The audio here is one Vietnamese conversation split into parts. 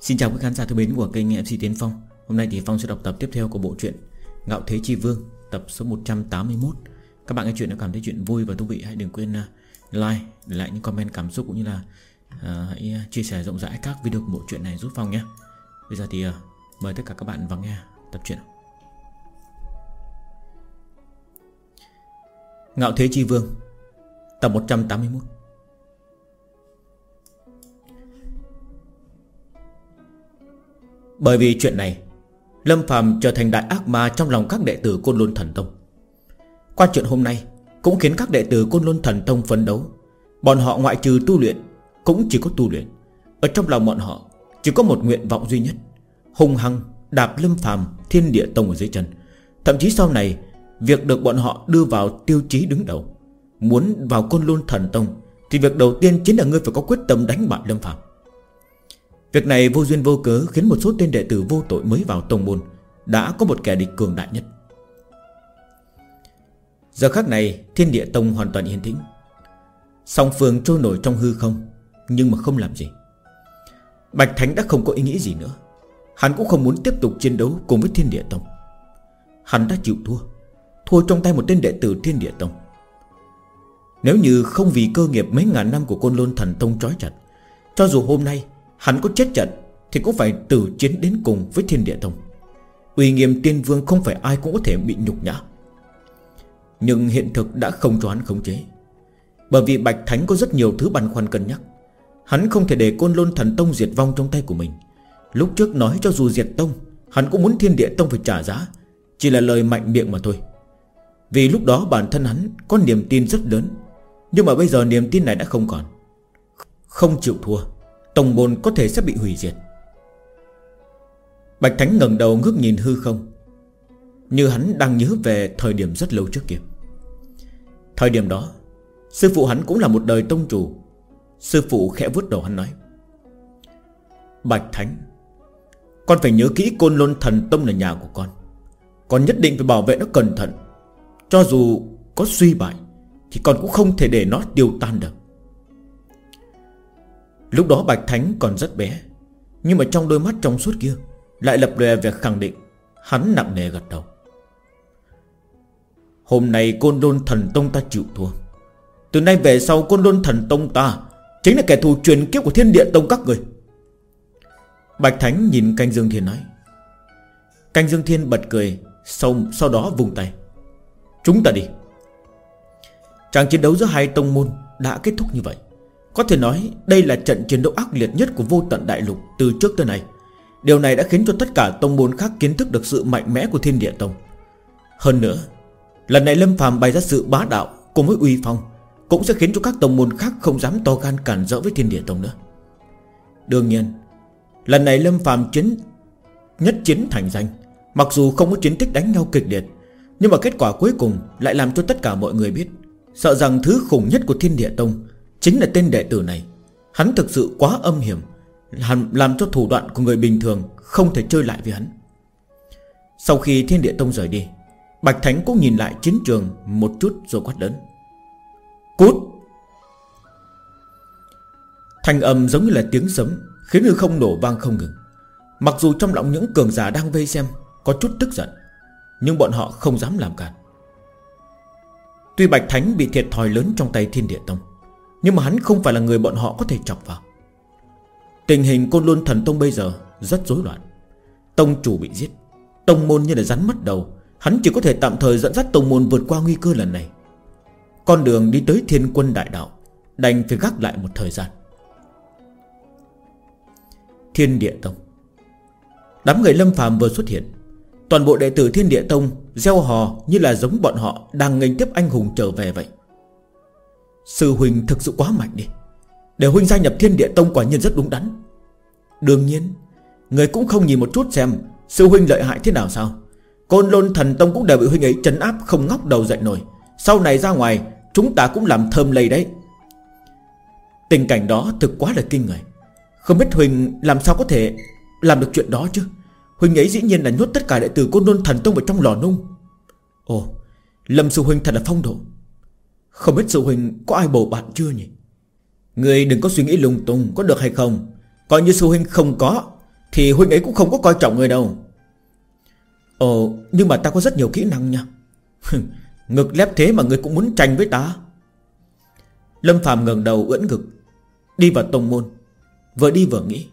Xin chào quý khán giả thân mến của kênh MC Tiến Phong. Hôm nay thì Phong sẽ đọc tập tiếp theo của bộ truyện Ngạo Thế Chi Vương tập số 181 Các bạn nghe chuyện đã cảm thấy chuyện vui và thú vị Hãy đừng quên uh, like, để lại những comment cảm xúc cũng như là uh, Hãy uh, chia sẻ rộng rãi các video của bộ truyện này giúp Phong nhé. Bây giờ thì uh, mời tất cả các bạn vào nghe tập truyện Ngạo Thế Chi Vương Tập 181 Bởi vì chuyện này, Lâm Phàm trở thành đại ác ma trong lòng các đệ tử Côn luân Thần Tông. Qua chuyện hôm nay, Cũng khiến các đệ tử Côn luân Thần Tông phấn đấu. Bọn họ ngoại trừ tu luyện, Cũng chỉ có tu luyện. Ở trong lòng bọn họ, Chỉ có một nguyện vọng duy nhất Hùng hăng đạp Lâm Phàm Thiên Địa Tông ở dưới chân. Thậm chí sau này, Việc được bọn họ đưa vào tiêu chí đứng đầu. Muốn vào Côn luân Thần Tông, Thì việc đầu tiên chính là ngươi phải có quyết tâm đánh bại Lâm Phàm. Việc này vô duyên vô cớ khiến một số tên đệ tử vô tội mới vào tông môn, Đã có một kẻ địch cường đại nhất. Giờ khắc này, thiên địa tông hoàn toàn yên tĩnh. Song phương trôi nổi trong hư không, Nhưng mà không làm gì. Bạch Thánh đã không có ý nghĩ gì nữa. Hắn cũng không muốn tiếp tục chiến đấu cùng với thiên địa tông. Hắn đã chịu thua Thua trong tay một tên đệ tử thiên địa tông. Nếu như không vì cơ nghiệp mấy ngàn năm của côn lôn thần tông trói chặt, Cho dù hôm nay Hắn có chết trận Thì cũng phải tử chiến đến cùng với thiên địa tông Uy nghiêm tiên vương không phải ai cũng có thể bị nhục nhã. Nhưng hiện thực đã không cho hắn khống chế. Bởi vì Bạch Thánh có rất nhiều thứ băn khoăn cân nhắc. Hắn không thể để côn lôn thần tông diệt vong trong tay của mình. Lúc trước nói cho dù diệt tông, Hắn cũng muốn thiên địa tông phải trả giá, Chỉ là lời mạnh miệng mà thôi. Vì lúc đó bản thân hắn có niềm tin rất lớn, Nhưng mà bây giờ niềm tin này đã không còn, Không chịu thua. Tổng môn có thể sẽ bị hủy diệt. Bạch Thánh ngẩng đầu ngước nhìn hư không, Như hắn đang nhớ về thời điểm rất lâu trước kia. Thời điểm đó, Sư phụ hắn cũng là một đời tông chủ, Sư phụ khẽ vuốt đầu hắn nói, Bạch Thánh, Con phải nhớ kỹ Côn Lôn Thần Tông là nhà của con. Con nhất định phải bảo vệ nó cẩn thận. Cho dù có suy bại, Thì con cũng không thể để nó tiêu tan được. Lúc đó Bạch Thánh còn rất bé Nhưng mà trong đôi mắt trong suốt kia Lại lập lòe việc khẳng định. Hắn nặng nề gật đầu. Hôm nay Côn Đôn Thần Tông ta chịu thua. Từ nay về sau Côn Đôn Thần Tông ta Chính là kẻ thù truyền kiếp của Thiên Địa Tông các người. Bạch Thánh nhìn Canh Dương Thiên nói. Canh Dương Thiên bật cười Sau, sau đó vùng tay. Chúng ta đi. Tràng chiến đấu giữa hai tông môn Đã kết thúc như vậy có thể nói, đây là trận chiến đấu ác liệt nhất của vô tận đại lục từ trước tới nay. Điều này đã khiến cho tất cả tông môn khác kiến thức được sự mạnh mẽ của thiên địa tông. Hơn nữa, Lần này Lâm phàm bày ra sự bá đạo cùng với uy phong Cũng sẽ khiến cho các tông môn khác không dám to gan cản rỡ với thiên địa tông nữa. Đương nhiên, Lần này Lâm phàm chiến, Nhất chiến thành danh. Mặc dù không có chiến tích đánh nhau kịch liệt, Nhưng mà kết quả cuối cùng lại làm cho tất cả mọi người biết Sợ rằng thứ khủng nhất của thiên địa tông Chính là tên đệ tử này. Hắn thực sự quá âm hiểm, Làm cho thủ đoạn của người bình thường Không thể chơi lại với hắn. Sau khi thiên địa tông rời đi, Bạch Thánh cũng nhìn lại chiến trường Một chút rồi quát lớn. Cút! Thành âm giống như là tiếng sấm, Khiến hư không nổ vang không ngừng. Mặc dù trong lòng những cường giả đang vây xem Có chút tức giận, Nhưng bọn họ không dám làm cản. Tuy Bạch Thánh bị thiệt thòi lớn trong tay thiên địa tông nhưng mà hắn không phải là người bọn họ có thể chọc vào. Tình hình Côn Luân Thần Tông bây giờ Rất rối loạn. Tông chủ bị giết, Tông môn như là rắn mất đầu. Hắn chỉ có thể tạm thời dẫn dắt tông môn vượt qua nguy cơ lần này. Con đường đi tới thiên quân đại đạo Đành phải gác lại một thời gian. Thiên địa tông. Đám người lâm phàm vừa xuất hiện, Toàn bộ đệ tử thiên địa tông Gieo hò như là giống bọn họ Đang nghênh tiếp anh hùng trở về vậy. Sư huynh thực sự quá mạnh đi. Để huynh gia nhập thiên địa tông quả nhiên rất đúng đắn. Đương nhiên, Người cũng không nhìn một chút xem Sư huynh lợi hại thế nào sao. Côn lôn thần tông cũng đều bị huynh ấy chấn áp Không ngóc đầu dậy nổi. Sau này ra ngoài, Chúng ta cũng làm thơm lây đấy. Tình cảnh đó thực quá là kinh người. Không biết Huỳnh làm sao có thể Làm được chuyện đó chứ? Huỳnh ấy dĩ nhiên là nhốt tất cả đệ tử Côn lôn thần tông vào trong lò nung. Ồ, Lâm sư huynh thật là phong độ không biết sư huynh có ai bầu bạn chưa nhỉ? Người đừng có suy nghĩ lung tung Có được hay không. Coi như sư huynh không có, Thì huynh ấy cũng không có coi trọng người đâu. Ồ, nhưng mà ta có rất nhiều kỹ năng nha. Ngực lép thế mà người cũng muốn tranh với ta. Lâm Phạm ngẩng đầu ưỡn ngực, Đi vào tông môn. Vừa đi vừa nghĩ,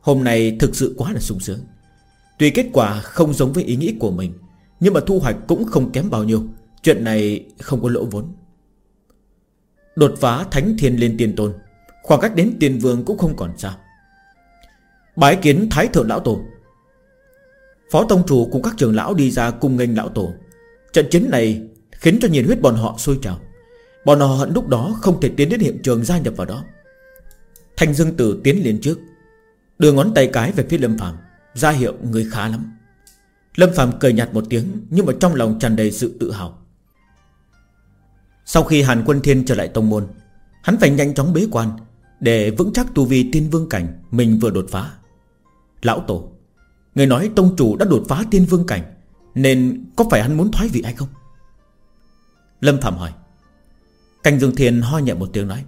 Hôm nay thực sự quá là sung sướng. Tuy kết quả không giống với ý nghĩ của mình, Nhưng mà thu hoạch cũng không kém bao nhiêu. Chuyện này không có lỗ vốn. Đột phá thánh thiên lên tiên tôn. Khoảng cách đến tiền vương cũng không còn xa. Bái kiến thái thượng lão tổ. Phó tông chủ cùng các trường lão đi ra cùng nghênh lão tổ. Trận chiến này khiến cho nhiệt huyết bọn họ sôi trào. Bọn họ hận lúc đó không thể tiến đến hiện trường gia nhập vào đó. Thanh Dương Tử tiến lên trước, Đưa ngón tay cái về phía Lâm Phạm ra hiệu người khá lắm. Lâm Phạm cười nhạt một tiếng, Nhưng mà trong lòng tràn đầy sự tự hào. Sau khi Hàn Quân Thiên trở lại tông môn, Hắn phải nhanh chóng bế quan Để vững chắc tu vi tiên vương cảnh Mình vừa đột phá. Lão Tổ, Người nói tông chủ đã đột phá tiên vương cảnh, Nên có phải hắn muốn thoái vị hay không? Lâm Phạm hỏi. Canh Dương Thiên ho nhẹ một tiếng nói.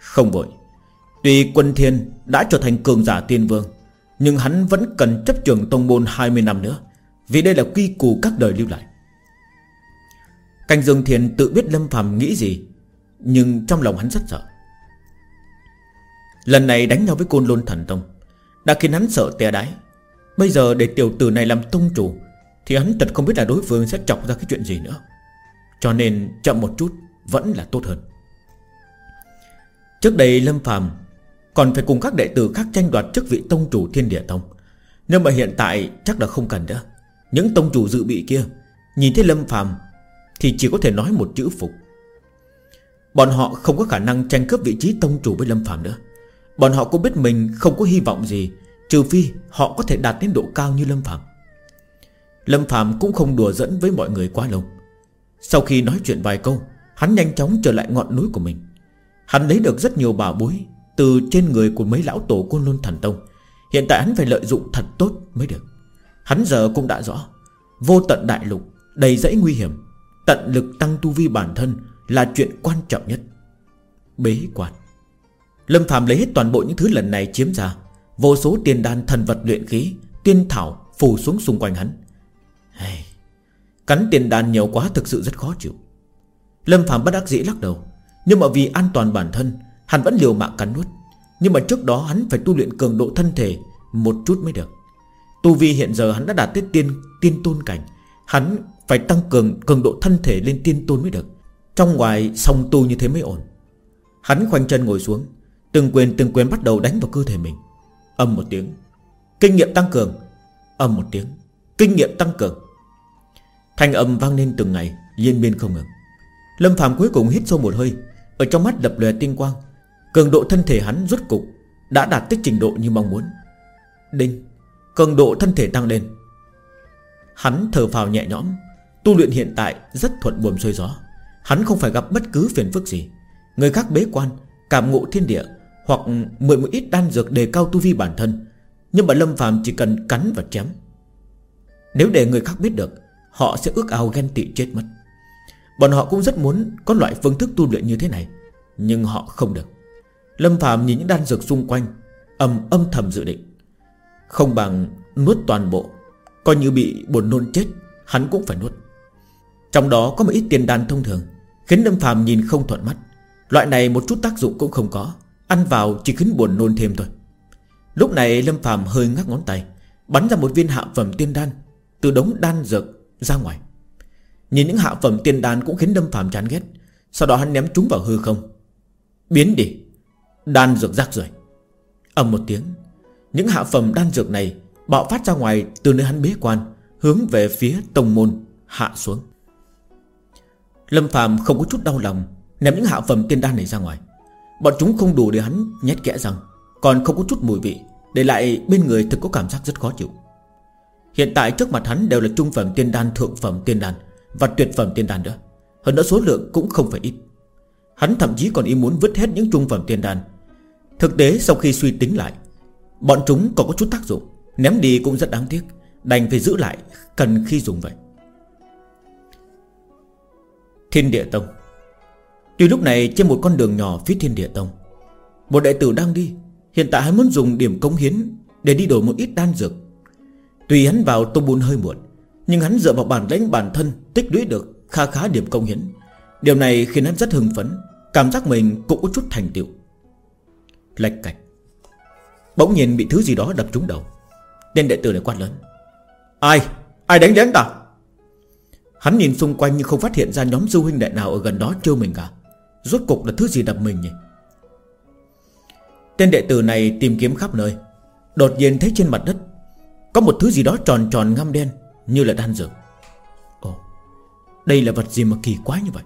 Không vội. Tuy quân thiên đã trở thành cường giả tiên vương, Nhưng hắn vẫn cần chấp trường tông môn 20 năm nữa, Vì đây là quy củ các đời lưu lại. Canh Dương Thiên tự biết Lâm Phạm nghĩ gì, Nhưng trong lòng hắn rất sợ. Lần này đánh nhau với Côn Lôn Thần Tông, Đã khiến hắn sợ tè đái. Bây giờ để tiểu tử này làm tông chủ, Thì hắn thật không biết là đối phương sẽ chọc ra cái chuyện gì nữa. Cho nên chậm một chút, Vẫn là tốt hơn. Trước đây Lâm Phàm Còn phải cùng các đệ tử khác tranh đoạt chức vị tông chủ thiên địa tông. Nhưng mà hiện tại chắc là không cần nữa. Những tông chủ dự bị kia, Nhìn thấy Lâm Phàm thì chỉ có thể nói một chữ phục. Bọn họ không có khả năng tranh cướp vị trí tông chủ với Lâm phạm nữa. Bọn họ cũng biết mình không có hy vọng gì, Trừ phi họ có thể đạt đến độ cao như Lâm Phạm Lâm Phạm cũng không đùa dẫn với mọi người quá lâu. Sau khi nói chuyện vài câu, Hắn nhanh chóng trở lại ngọn núi của mình. Hắn lấy được rất nhiều bảo bối Từ trên người của mấy lão tổ côn lôn thần tông. Hiện tại hắn phải lợi dụng thật tốt mới được. Hắn giờ cũng đã rõ, Vô tận đại lục, Đầy dãy nguy hiểm. Tận lực tăng tu vi bản thân Là chuyện quan trọng nhất. Bế quan. Lâm Phạm lấy hết toàn bộ những thứ lần này chiếm ra Vô số tiền đan thần vật luyện khí Tiên thảo phủ xuống xung quanh hắn. Hey, Cắn tiền đan nhiều quá thực sự rất khó chịu. Lâm Phạm bất đắc dĩ lắc đầu Nhưng mà vì an toàn bản thân Hắn vẫn liều mạng cắn nuốt. Nhưng mà trước đó hắn phải tu luyện cường độ thân thể Một chút mới được. Tu vi hiện giờ hắn đã đạt tới tiên tiên tôn cảnh Hắn phải tăng cường cường độ thân thể lên tiên tôn mới được. Trong ngoài, song tu như thế mới ổn. Hắn khoanh chân ngồi xuống, Từng quyền từng quyền bắt đầu đánh vào cơ thể mình. Âm một tiếng. Kinh nghiệm tăng cường. Âm một tiếng. Kinh nghiệm tăng cường. Thanh âm vang lên từng ngày, Liên miên không ngừng. Lâm Phạm cuối cùng hít sâu một hơi, Ở trong mắt lập lòe tinh quang. Cường độ thân thể hắn rút cục Đã đạt tới trình độ như mong muốn. Đinh. Cường độ thân thể tăng lên. Hắn thở phào nhẹ nhõm. Tu luyện hiện tại rất thuận buồm xuôi gió. Hắn không phải gặp bất cứ phiền phức gì. Người khác bế quan, Cảm ngộ thiên địa, hoặc mượn một ít đan dược đề cao tu vi bản thân. Nhưng mà Lâm phàm chỉ cần cắn và chém. Nếu để người khác biết được, Họ sẽ ước ao ghen tị chết mất. Bọn họ cũng rất muốn Có loại phương thức tu luyện như thế này, Nhưng họ không được. Lâm phàm nhìn những đan dược xung quanh Âm âm thầm dự định. Không bằng nuốt toàn bộ, Coi như bị buồn nôn chết, Hắn cũng phải nuốt. Trong đó có một ít tiền đan thông thường, Khiến Lâm phàm nhìn không thuận mắt. Loại này một chút tác dụng cũng không có, Ăn vào chỉ khiến buồn nôn thêm thôi. Lúc này Lâm phàm hơi ngắt ngón tay, Bắn ra một viên hạ phẩm tiên đan, Từ đống đan dược ra ngoài. Nhìn những hạ phẩm tiên đan cũng khiến Lâm phàm chán ghét, Sau đó hắn ném chúng vào hư không. Biến đi, Đan dược rác rồi ầm một tiếng, Những hạ phẩm đan dược này Bạo phát ra ngoài từ nơi hắn bế quan, Hướng về phía tông môn hạ xuống. Lâm Phạm không có chút đau lòng, Ném những hạ phẩm tiên đan này ra ngoài. Bọn chúng không đủ để hắn nhét kẽ răng, Còn không có chút mùi vị, Để lại bên người thực có cảm giác rất khó chịu. Hiện tại trước mặt hắn đều là trung phẩm tiên đan, Thượng phẩm tiên đan Và tuyệt phẩm tiên đan nữa. Hơn nữa số lượng cũng không phải ít. Hắn thậm chí còn ý muốn vứt hết những trung phẩm tiên đan. Thực tế sau khi suy tính lại, Bọn chúng còn có chút tác dụng, Ném đi cũng rất đáng tiếc, Đành phải giữ lại, cần khi dùng vậy. Thiên địa tông. Tuy lúc này trên một con đường nhỏ phía thiên địa tông, Một đệ tử đang đi, Hiện tại hắn muốn dùng điểm công hiến Để đi đổi một ít đan dược. Tuy hắn vào tông bùn hơi muộn, Nhưng hắn dựa vào bản lãnh bản thân Tích lũy được kha khá điểm công hiến. Điều này khiến hắn rất hưng phấn, Cảm giác mình cũng có chút thành tựu. Lạch cạch. Bỗng nhiên bị thứ gì đó đập trúng đầu Tên đệ tử này quát lớn. Ai? Ai đánh đến ta? Hắn nhìn xung quanh nhưng không phát hiện ra nhóm du huynh đệ nào ở gần đó trêu mình cả. Rốt cục là thứ gì đập mình nhỉ? Tên đệ tử này tìm kiếm khắp nơi. Đột nhiên thấy trên mặt đất Có một thứ gì đó tròn tròn ngăm đen Như là đan dược. Ồ, Đây là vật gì mà kỳ quái như vậy?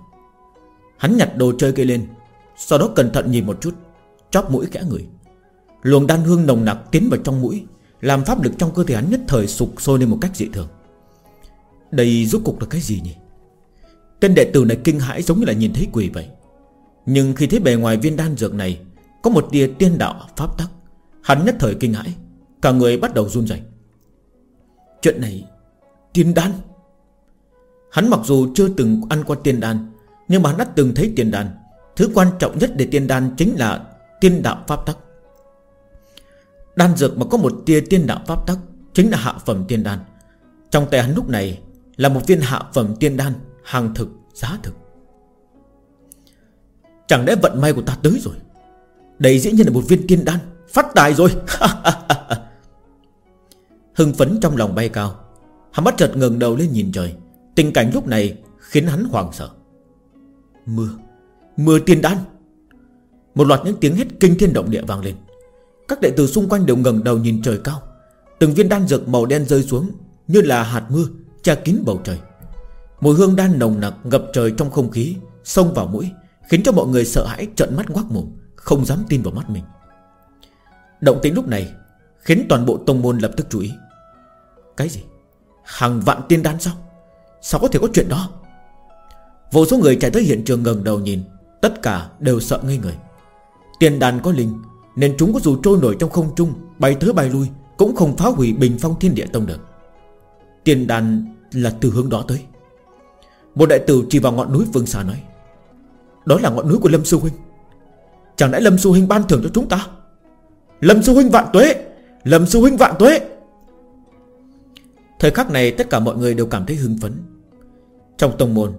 Hắn nhặt đồ chơi cây lên, Sau đó cẩn thận nhìn một chút, Chóp mũi kẽ người. Luồng đan hương nồng nặc tiến vào trong mũi, Làm pháp lực trong cơ thể hắn nhất thời sụp sôi lên một cách dị thường. Đây rốt cục là cái gì nhỉ? Tên đệ tử này kinh hãi giống như là nhìn thấy quỷ vậy. Nhưng khi thấy bề ngoài viên đan dược này, Có một tia tiên đạo, pháp tắc, Hắn nhất thời kinh hãi, Cả người bắt đầu run rẩy. Chuyện này, Tiên đan? Hắn mặc dù chưa từng ăn qua tiên đan, Nhưng mà hắn đã từng thấy tiên đan. Thứ quan trọng nhất để tiên đan chính là Tiên đạo pháp tắc. Đan dược mà có một tia tiên đạo pháp tắc Chính là hạ phẩm tiên đan. Trong tay hắn lúc này là một viên hạ phẩm tiên đan Hàng thực, giá thực. Chẳng lẽ vận may của ta tới rồi? Đây dĩ nhiên là một viên tiên đan Phát tài rồi. Hưng phấn trong lòng bay cao. Hắn bắt chợt ngừng đầu lên nhìn trời. Tình cảnh lúc này khiến hắn hoảng sợ. Mưa Mưa tiên đan. Một loạt những tiếng hét kinh thiên động địa vang lên. Các đệ tử xung quanh đều ngẩng đầu nhìn trời cao. Từng viên đan dược màu đen rơi xuống Như là hạt mưa. Che kín bầu trời. Mùi hương đan nồng nặc ngập trời trong không khí, Xông vào mũi, Khiến cho mọi người sợ hãi, trợn mắt ngoác mồm, Không dám tin vào mắt mình. Động tĩnh lúc này Khiến toàn bộ tông môn lập tức chú ý. Cái gì? Hàng vạn tiên đan sao? Sao có thể có chuyện đó? Vô số người chạy tới hiện trường ngẩng đầu nhìn, Tất cả đều sợ ngây người. Tiên đàn có linh, Nên chúng có dù trôi nổi trong không trung, Bay tới bay lui, Cũng không phá hủy bình phong thiên địa tông được tiền đàn là từ hướng đó tới. Một đại tử chỉ vào ngọn núi phương xa nói, Đó là ngọn núi của Lâm Sư Huynh. Chẳng lẽ Lâm Sư Huynh ban thưởng cho chúng ta? Lâm Sư Huynh vạn tuế! Lâm Sư Huynh vạn tuế! Thời khắc này, tất cả mọi người đều cảm thấy hưng phấn. Trong tông môn,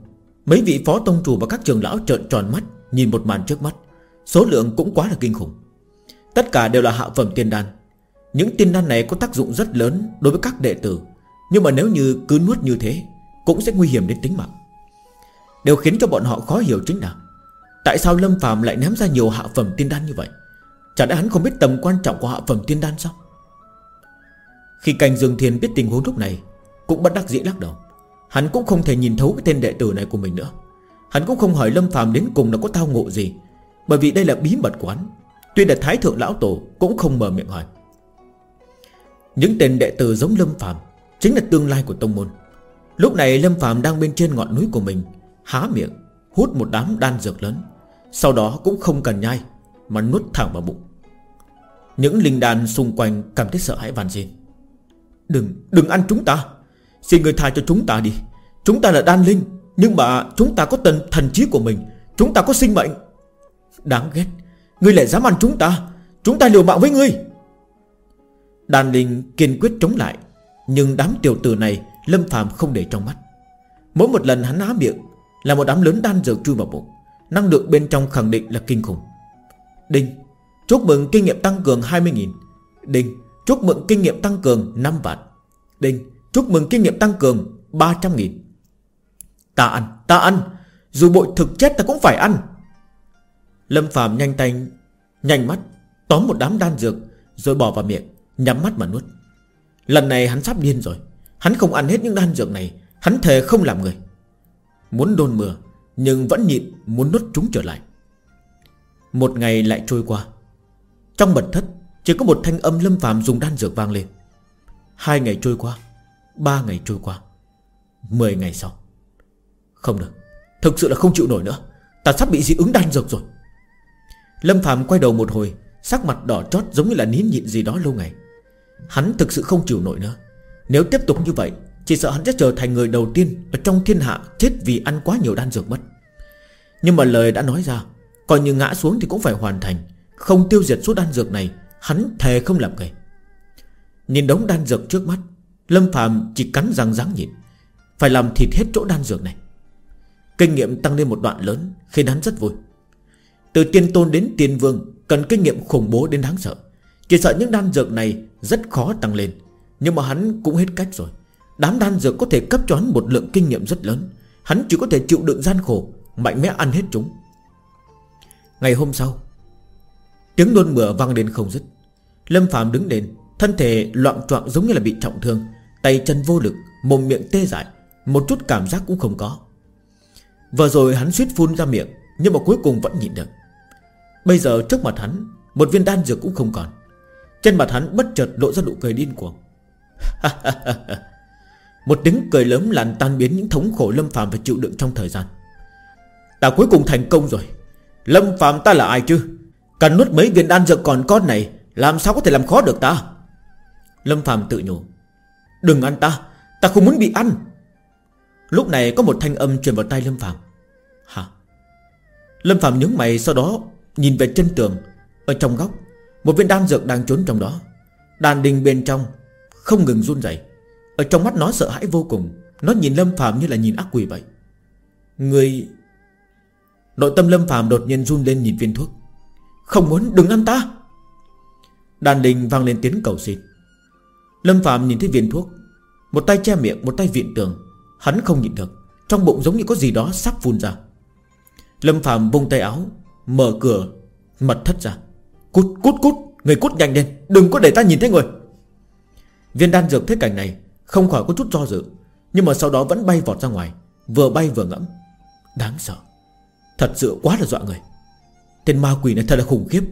Mấy vị phó tông chủ và các trường lão trợn tròn mắt, Nhìn một màn trước mắt. Số lượng cũng quá là kinh khủng. Tất cả đều là hạ phẩm tiên đan. Những tiên đan này có tác dụng rất lớn Đối với các đệ tử. Nhưng mà nếu như cứ nuốt như thế, Cũng sẽ nguy hiểm đến tính mạng. Điều khiến cho bọn họ khó hiểu chính là, Tại sao Lâm Phạm lại ném ra nhiều hạ phẩm tiên đan như vậy? Chả đã hắn không biết tầm quan trọng của hạ phẩm tiên đan sao? Khi cành Dương Thiên biết tình huống lúc này, Cũng bất đắc dĩ lắc đầu. Hắn cũng không thể nhìn thấu cái tên đệ tử này của mình nữa. Hắn cũng không hỏi Lâm Phạm đến cùng là có thao ngộ gì, Bởi vì đây là bí mật của hắn. Tuy là Thái Thượng Lão Tổ Cũng không mở miệng hỏi. Những tên đệ tử giống Lâm Phạm Chính là tương lai của Tông Môn. Lúc này Lâm Phạm đang bên trên ngọn núi của mình Há miệng Hút một đám đan dược lớn. Sau đó cũng không cần nhai Mà nuốt thẳng vào bụng. Những linh đan xung quanh cảm thấy sợ hãi van xin. Đừng, đừng ăn chúng ta. Xin người tha cho chúng ta đi. Chúng ta là đan linh Nhưng mà chúng ta có tần thần trí của mình. Chúng ta có sinh mệnh. Đáng ghét. Ngươi lại dám ăn chúng ta. Chúng ta liều mạng với ngươi. Đan linh kiên quyết chống lại nhưng đám tiểu tử này Lâm phạm không để trong mắt. Mỗi một lần hắn há miệng Là một đám lớn đan dược chui vào bụng. Năng lượng bên trong khẳng định là kinh khủng. Đinh Chúc mừng kinh nghiệm tăng cường 20.000 Đinh Chúc mừng kinh nghiệm tăng cường 5 vạn. Đinh Chúc mừng kinh nghiệm tăng cường 300 nghìn. Ta ăn, ta ăn. Dù bội thực chết ta cũng phải ăn. Lâm Phạm nhanh tay Nhanh mắt Tóm một đám đan dược Rồi bỏ vào miệng Nhắm mắt mà nuốt. Lần này hắn sắp điên rồi. Hắn không ăn hết những đan dược này. Hắn thề không làm người. Muốn đôn mưa, Nhưng vẫn nhịn muốn nuốt chúng trở lại. Một ngày lại trôi qua. Trong mật thất, Chỉ có một thanh âm lâm phàm dùng đan dược vang lên. Hai ngày trôi qua, Ba ngày trôi qua, Mười ngày sau. Không được, Thực sự là không chịu nổi nữa. Ta sắp bị dị ứng đan dược rồi. Lâm phàm quay đầu một hồi, Sắc mặt đỏ chót giống như là nín nhịn gì đó lâu ngày. Hắn thực sự không chịu nổi nữa. Nếu tiếp tục như vậy, Chỉ sợ hắn sẽ trở thành người đầu tiên Ở trong thiên hạ chết vì ăn quá nhiều đan dược mất. Nhưng mà lời đã nói ra, Coi như ngã xuống thì cũng phải hoàn thành. Không tiêu diệt số đan dược này, Hắn thề không làm kể Nhìn đống đan dược trước mắt, Lâm Phạm chỉ cắn răng ráng nhịn. Phải làm thịt hết chỗ đan dược này. Kinh nghiệm tăng lên một đoạn lớn, Khiến hắn rất vui. Từ tiên tôn đến tiên vương, Cần kinh nghiệm khủng bố đến đáng sợ. Chỉ sợ những đan dược này rất khó tăng lên. Nhưng mà hắn cũng hết cách rồi. Đám đan dược có thể cấp cho hắn một lượng kinh nghiệm rất lớn. Hắn chỉ có thể chịu đựng gian khổ, Mạnh mẽ ăn hết chúng. Ngày hôm sau, Tiếng nôn mửa vang lên không dứt. Lâm Phạm đứng lên, Thân thể loạn trọng giống như là bị trọng thương, Tay chân vô lực, Mồm miệng tê dại, Một chút cảm giác cũng không có. Vừa rồi hắn suýt phun ra miệng, Nhưng mà cuối cùng vẫn nhịn được. Bây giờ trước mặt hắn, Một viên đan dược cũng không còn. Trên mặt hắn bất chợt lộ ra nụ cười điên cuồng. Một tiếng cười lớn làm tan biến những thống khổ Lâm Phạm phải chịu đựng trong thời gian. Ta cuối cùng thành công rồi. Lâm Phạm ta là ai chứ? Cần nuốt mấy viên đan dược còn con này, Làm sao có thể làm khó được ta? Lâm Phạm tự nhủ. Đừng ăn ta Ta không muốn bị ăn. Lúc này có một thanh âm truyền vào tay Lâm Phạm Hả? Lâm Phạm nhướng mày, sau đó Nhìn về chân tường, Ở trong góc. Một viên đan dược đang trốn trong đó. Đàn đình bên trong Không ngừng run rẩy. Ở trong mắt nó sợ hãi vô cùng. Nó nhìn Lâm Phạm như là nhìn ác quỷ vậy. Người Nội tâm Lâm Phạm đột nhiên run lên nhìn viên thuốc. Không muốn, đừng ăn ta! Đàn đình vang lên tiếng cầu xin. Lâm Phạm nhìn thấy viên thuốc. Một tay che miệng, một tay viện tường. Hắn không nhịn được. Trong bụng giống như có gì đó sắp phun ra. Lâm Phạm vung tay áo, Mở cửa, Mật thất ra. Cút cút cút. Người cút nhanh lên. Đừng có để ta nhìn thấy người. Viên đan dược thế cảnh này Không khỏi có chút do dự, Nhưng mà sau đó vẫn bay vọt ra ngoài, Vừa bay vừa ngẫm. Đáng sợ. Thật sự quá là dọa người. Tên ma quỷ này thật là khủng khiếp.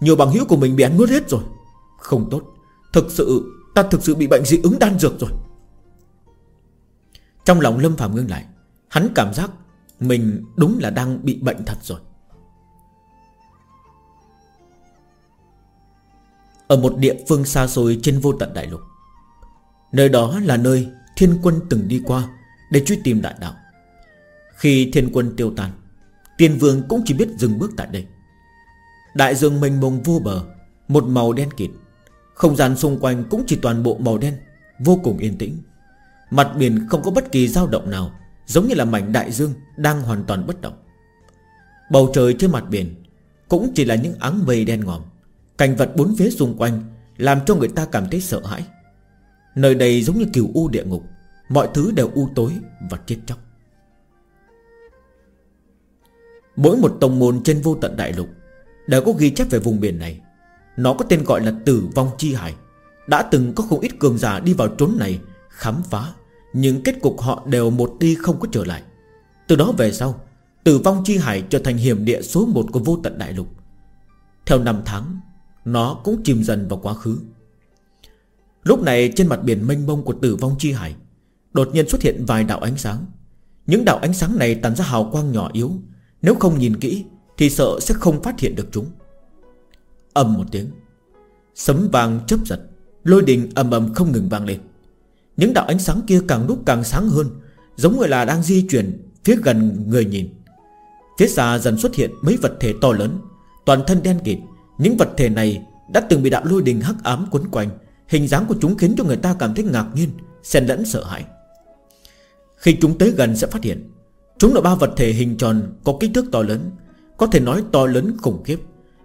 Nhiều bằng hữu của mình bị ăn nuốt hết rồi. Không tốt. Thực sự, Ta thực sự bị bệnh dị ứng đan dược rồi. Trong lòng Lâm Phạm ngưng lại, Hắn cảm giác Mình đúng là đang bị bệnh thật rồi. Ở một địa phương xa xôi trên vô tận đại lục. Nơi đó là nơi Thiên quân từng đi qua Để truy tìm đại đạo. Khi thiên quân tiêu tan Tiên vương cũng chỉ biết dừng bước tại đây. Đại dương mênh mông vô bờ, Một màu đen kịt, Không gian xung quanh cũng chỉ toàn bộ màu đen, Vô cùng yên tĩnh. Mặt biển không có bất kỳ dao động nào, Giống như là mảnh đại dương Đang hoàn toàn bất động. Bầu trời trên mặt biển Cũng chỉ là những áng mây đen ngòm. Cảnh vật bốn phía xung quanh Làm cho người ta cảm thấy sợ hãi. Nơi đây giống như kiều u địa ngục, Mọi thứ đều u tối và chết chóc. Mỗi một tông môn trên vô tận đại lục Đều có ghi chép về vùng biển này. Nó có tên gọi là tử vong chi hải. Đã từng có không ít cường giả đi vào trốn này Khám phá, Nhưng kết cục họ đều một đi không có trở lại. Từ đó về sau, Tử vong chi hải trở thành hiểm địa số 1 của vô tận đại lục. Theo năm tháng nó cũng chìm dần vào quá khứ. Lúc này, trên mặt biển mênh mông của tử vong chi hải, Đột nhiên xuất hiện vài đạo ánh sáng. Những đạo ánh sáng này tàn ra hào quang nhỏ yếu. Nếu không nhìn kỹ, Thì sợ sẽ không phát hiện được chúng. Âm một tiếng, Sấm vàng chớp giật, Lôi đình ầm ầm không ngừng vang lên. Những đạo ánh sáng kia càng lúc càng sáng hơn, Giống như là đang di chuyển Phía gần người nhìn. Phía xa dần xuất hiện mấy vật thể to lớn, Toàn thân đen kịt những vật thể này đã từng bị đạo lôi đình hắc ám quấn quanh. Hình dáng của chúng khiến cho người ta cảm thấy ngạc nhiên, Xen lẫn sợ hãi. Khi chúng tới gần sẽ phát hiện, Chúng là ba vật thể hình tròn Có kích thước to lớn, Có thể nói to lớn khủng khiếp.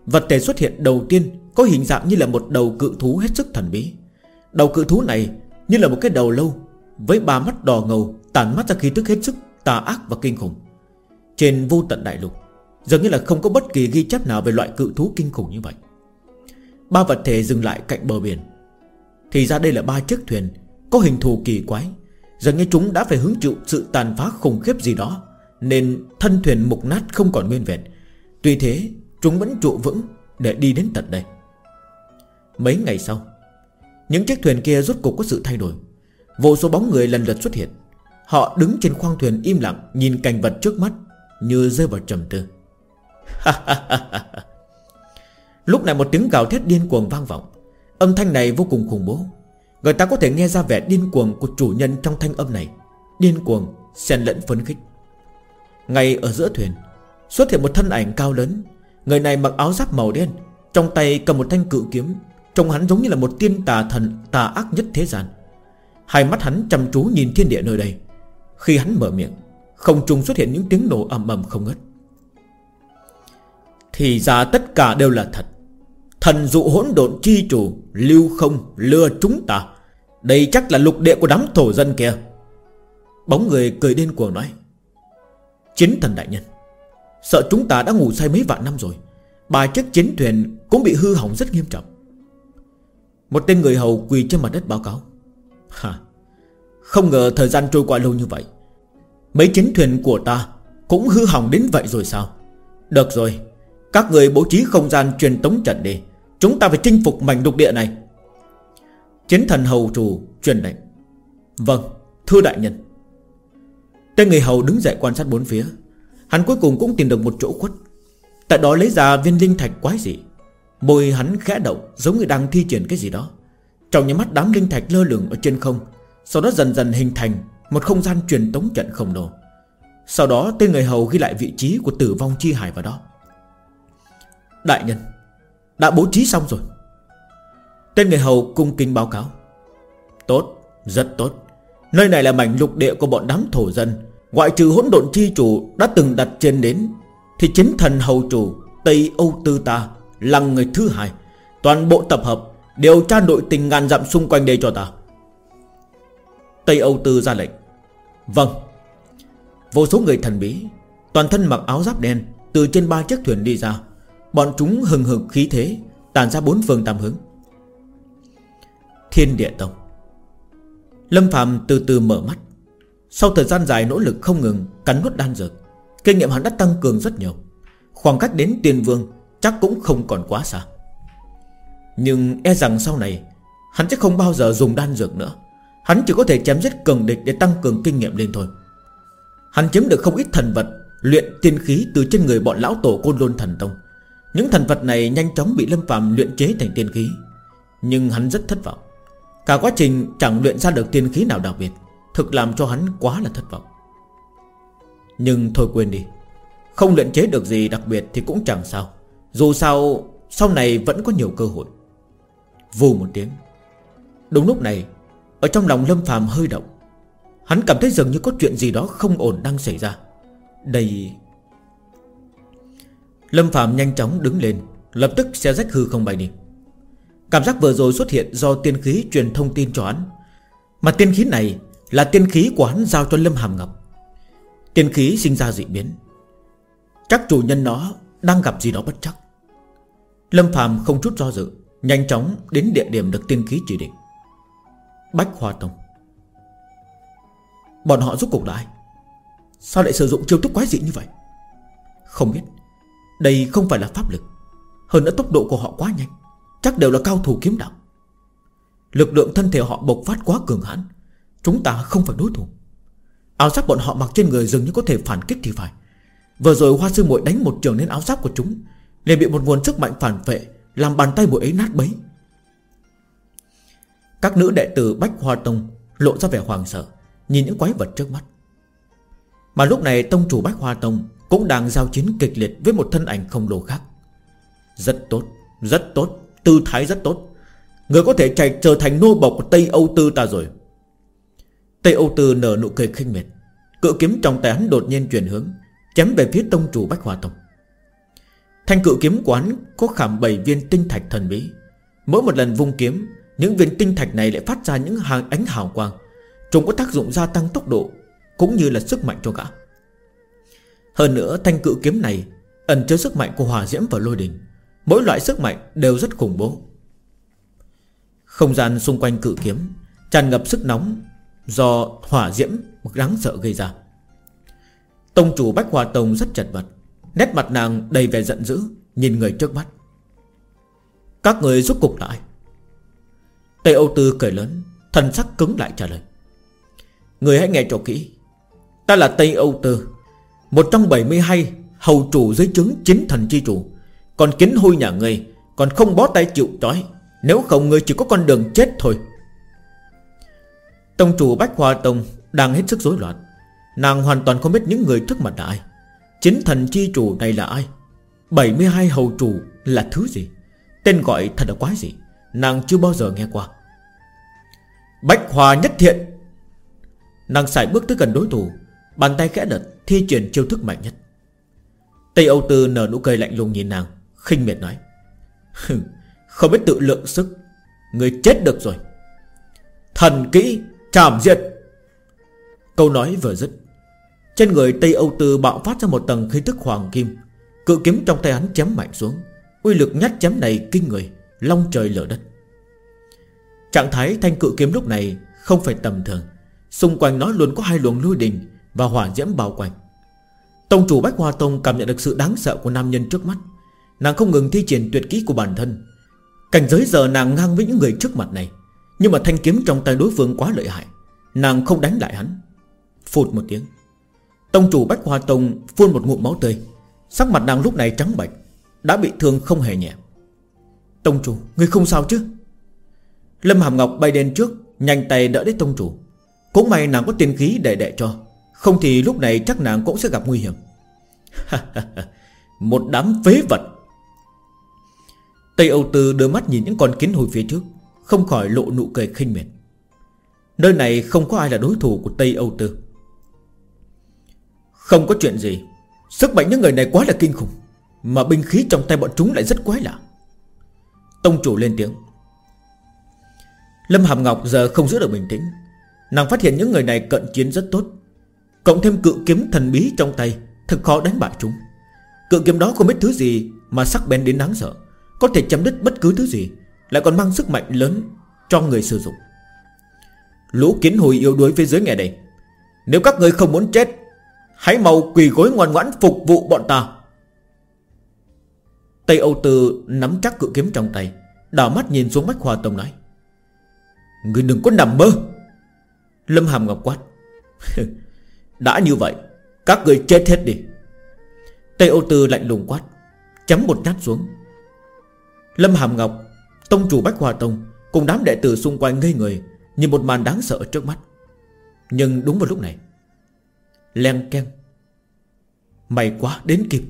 Vật thể xuất hiện đầu tiên Có hình dạng như là một đầu cự thú hết sức thần bí. Đầu cự thú này Như là một cái đầu lâu Với ba mắt đỏ ngầu Tản mắt ra khí tức hết sức tà ác và kinh khủng. Trên vô tận đại lục Dường như là không có bất kỳ ghi chép nào Về loại cự thú kinh khủng như vậy. Ba vật thể dừng lại cạnh bờ biển. Thì ra đây là ba chiếc thuyền, Có hình thù kỳ quái. Dường như chúng đã phải hứng chịu sự tàn phá khủng khiếp gì đó, Nên thân thuyền mục nát không còn nguyên vẹn. Tuy thế, chúng vẫn trụ vững Để đi đến tận đây. Mấy ngày sau, Những chiếc thuyền kia rốt cuộc có sự thay đổi. Vô số bóng người lần lượt xuất hiện. Họ đứng trên khoang thuyền im lặng, Nhìn cảnh vật trước mắt Như rơi vào trầm tư. Lúc này một tiếng gào thét điên cuồng vang vọng. Âm thanh này vô cùng khủng bố. Người ta có thể nghe ra vẻ điên cuồng của chủ nhân trong thanh âm này. Điên cuồng, xen lẫn phấn khích. Ngay ở giữa thuyền, Xuất hiện một thân ảnh cao lớn. Người này mặc áo giáp màu đen, Trong tay cầm một thanh cự kiếm, Trông hắn giống như là một tiên tà thần, Tà ác nhất thế gian. Hai mắt hắn chăm chú nhìn thiên địa nơi đây. Khi hắn mở miệng, Không trung xuất hiện những tiếng nổ ầm ầm không ngớt. Thì ra tất cả đều là thật. Thần dụ hỗn độn chi chủ, Lưu không, lừa chúng ta. Đây chắc là lục địa của đám thổ dân kia. Bóng người cười điên cuồng nói, Chiến thần đại nhân, Sợ chúng ta đã ngủ say mấy vạn năm rồi. Ba chiếc chiến thuyền cũng bị hư hỏng rất nghiêm trọng. Một tên người hầu quỳ trên mặt đất báo cáo, Hả? Không ngờ thời gian trôi qua lâu như vậy. Mấy chiến thuyền của ta Cũng hư hỏng đến vậy rồi sao? Được rồi các người bố trí không gian truyền tống trận đi. Chúng ta phải chinh phục mảnh lục địa này. Chiến thần hầu chủ truyền lệnh. Vâng Thưa đại nhân. Tên người hầu đứng dậy quan sát bốn phía. Hắn cuối cùng cũng tìm được một chỗ khuất. Tại đó lấy ra viên linh thạch quái dị. Môi hắn khẽ động, Giống như đang thi triển cái gì đó. Trong những mắt đám linh thạch lơ lửng ở trên không, Sau đó dần dần hình thành Một không gian truyền tống trận khổng lồ. Sau đó, tên người hầu ghi lại vị trí Của tử vong chi hải vào đó. Đại nhân Đã bố trí xong rồi. Tên người hầu cung kính báo cáo. Tốt, rất tốt. Nơi này là mảnh lục địa của bọn đám thổ dân. Ngoại trừ hỗn độn chi chủ Đã từng đặt trên đến Thì chính thần hầu chủ Tây Âu Tư ta Là người thứ hai. Toàn bộ tập hợp Điều tra nội tình ngàn dặm xung quanh đây cho ta. Tây Âu Tư ra lệnh. Vâng. Vô số người thần bí Toàn thân mặc áo giáp đen Từ trên ba chiếc thuyền đi ra. Bọn chúng hừng hực khí thế, Tàn ra bốn phương tam hướng. Thiên địa tông. Lâm Phạm từ từ mở mắt. Sau thời gian dài nỗ lực không ngừng, Cắn nuốt đan dược, Kinh nghiệm hắn đã tăng cường rất nhiều. Khoảng cách đến tiền vương Chắc cũng không còn quá xa. Nhưng e rằng sau này, Hắn sẽ không bao giờ dùng đan dược nữa. Hắn chỉ có thể chém giết cường địch Để tăng cường kinh nghiệm lên thôi. Hắn chiếm được không ít thần vật, Luyện tiên khí từ trên người bọn lão tổ Côn Lôn Thần Tông. Những thần vật này nhanh chóng bị Lâm Phạm luyện chế thành tiên khí. Nhưng hắn rất thất vọng. Cả quá trình chẳng luyện ra được tiên khí nào đặc biệt, Thực làm cho hắn quá là thất vọng. Nhưng thôi quên đi, Không luyện chế được gì đặc biệt thì cũng chẳng sao. Dù sao, Sau này vẫn có nhiều cơ hội. Vù một tiếng. Đúng lúc này, Ở trong lòng Lâm phàm hơi động. Hắn cảm thấy dường như có chuyện gì đó không ổn đang xảy ra. Đây Lâm Phạm nhanh chóng đứng lên Lập tức xe rách hư không bay đi. Cảm giác vừa rồi xuất hiện do tiên khí truyền thông tin cho hắn Mà tiên khí này Là tiên khí của hắn giao cho Lâm Hàm Ngọc. Tiên khí sinh ra dị biến. Chắc chủ nhân nó Đang gặp gì đó bất chắc. Lâm Phạm không chút do dự Nhanh chóng đến địa điểm được tiên khí chỉ định. Bách Hoa Tông. Bọn họ giúp cục đại, Sao lại sử dụng chiêu thức quái dị như vậy? Không biết. Đây không phải là pháp lực. Hơn nữa tốc độ của họ quá nhanh. Chắc đều là cao thủ kiếm đạo. Lực lượng thân thể họ bộc phát quá cường hãn. Chúng ta không phải đối thủ. Áo giáp bọn họ mặc trên người dường như có thể phản kích thì phải. Vừa rồi hoa sư muội đánh một trường lên áo giáp của chúng, liền bị một nguồn sức mạnh phản vệ, Làm bàn tay muội ấy nát bấy. Các nữ đệ tử Bách Hoa Tông Lộ ra vẻ hoàng sợ, Nhìn những quái vật trước mắt. Mà lúc này tông chủ Bách Hoa Tông cũng đang giao chiến kịch liệt với một thân ảnh không lồ khác. Rất tốt Rất tốt, Tư thái rất tốt. Người có thể chạy trở thành nô bộc của Tây Âu Tư ta rồi. Tây Âu Tư nở nụ cười khinh miệt. Cự kiếm trong tay hắn đột nhiên chuyển hướng, Chém về phía tông chủ Bách Hòa Tông. Thanh cự kiếm quán có khảm bảy viên tinh thạch thần bí. Mỗi một lần vung kiếm, Những viên tinh thạch này lại phát ra những hàng ánh hào quang Chúng có tác dụng gia tăng tốc độ, Cũng như là sức mạnh cho gã. Hơn nữa, thanh cự kiếm này Ẩn chứa sức mạnh của hỏa diễm và lôi đình. Mỗi loại sức mạnh đều rất khủng bố. Không gian xung quanh cự kiếm Tràn ngập sức nóng Do hỏa diễm đáng sợ gây ra. Tông chủ Bách Hòa Tông rất chật vật, Nét mặt nàng đầy vẻ giận dữ, Nhìn người trước mắt. Các người rút cục lại. Tây Âu Tư cười lớn, Thần sắc cứng lại trả lời. Người hãy nghe cho kỹ. Ta là Tây Âu Tư. Một trong 72 hầu chủ dưới chứng chính thần chi chủ. Còn kính hôi nhà ngươi, Còn không bó tay chịu trói. Nếu không, ngươi chỉ có con đường chết thôi. Tông chủ Bách Hoa Tông Đang hết sức rối loạn. Nàng hoàn toàn không biết những người trước mặt là ai. Chính thần chi chủ này là ai? 72 hầu chủ là thứ gì? Tên gọi thật là quái gì? Nàng chưa bao giờ nghe qua. Bách hoa nhất thiện. Nàng xài bước tới gần đối thủ, Bàn tay khẽ đật Thi triển chiêu thức mạnh nhất. Tây Âu Tư nở nụ cười lạnh lùng nhìn nàng, khinh miệt nói Không biết tự lượng sức, Người chết được rồi. Thần kỹ chảm diệt. Câu nói vừa dứt, Trên người Tây Âu Tư bạo phát ra một tầng khí tức hoàng kim, Cự kiếm trong tay hắn chém mạnh xuống, Uy lực nhát chém này kinh người, Long trời lở đất. Trạng thái thanh cự kiếm lúc này Không phải tầm thường, Xung quanh nó luôn có hai luồng lôi đình Và hỏa diễm bao quanh. Tông chủ Bách Hoa Tông cảm nhận được sự đáng sợ của nam nhân trước mắt. Nàng không ngừng thi triển tuyệt kỹ của bản thân. Cảnh giới giờ nàng ngang với những người trước mặt này Nhưng mà thanh kiếm trong tay đối phương quá lợi hại Nàng không đánh lại hắn. Phụt một tiếng Tông chủ Bách Hoa Tông phun một ngụm máu tươi Sắc mặt nàng lúc này trắng bệch Đã bị thương không hề nhẹ. Tông chủ, người không sao chứ? Lâm Hàm Ngọc bay đến trước Nhanh tay đỡ đến tông chủ. Cũng may nàng có tiền khí để đệ cho. Không thì lúc này chắc nàng cũng sẽ gặp nguy hiểm. Một đám phế vật. Tây Âu Tư đưa mắt nhìn những con kiến hồi phía trước, Không khỏi lộ nụ cười khinh miệt. Nơi này không có ai là đối thủ của Tây Âu Tư. Không có chuyện gì. Sức mạnh những người này quá là kinh khủng, Mà binh khí trong tay bọn chúng lại rất quái lạ. Tông chủ lên tiếng. Lâm Hàm Ngọc giờ không giữ được bình tĩnh. Nàng phát hiện những người này cận chiến rất tốt. Cộng thêm cự kiếm thần bí trong tay, Thật khó đánh bại chúng. Cự kiếm đó không biết thứ gì Mà sắc bén đến đáng sợ. Có thể chấm đứt bất cứ thứ gì, Lại còn mang sức mạnh lớn cho người sử dụng. Lũ kiến hồi yếu đuối phía dưới nghe đây. Nếu các người không muốn chết, Hãy mau quỳ gối ngoan ngoãn phục vụ bọn ta. Tây Âu Tư nắm chắc cự kiếm trong tay, Đảo mắt nhìn xuống Bách Hoa Tông nói. Người đừng có nằm mơ. Lâm Hàm Ngọc quát. Đã như vậy, Các người chết hết đi. Tây Âu Tư lạnh lùng quát, Chấm một nhát xuống. Lâm Hàm Ngọc, Tông chủ Bách Hoa Tông, Cùng đám đệ tử xung quanh ngây người, Nhìn một màn đáng sợ trước mắt. Nhưng đúng vào lúc này Len keng. May quá, đến kịp.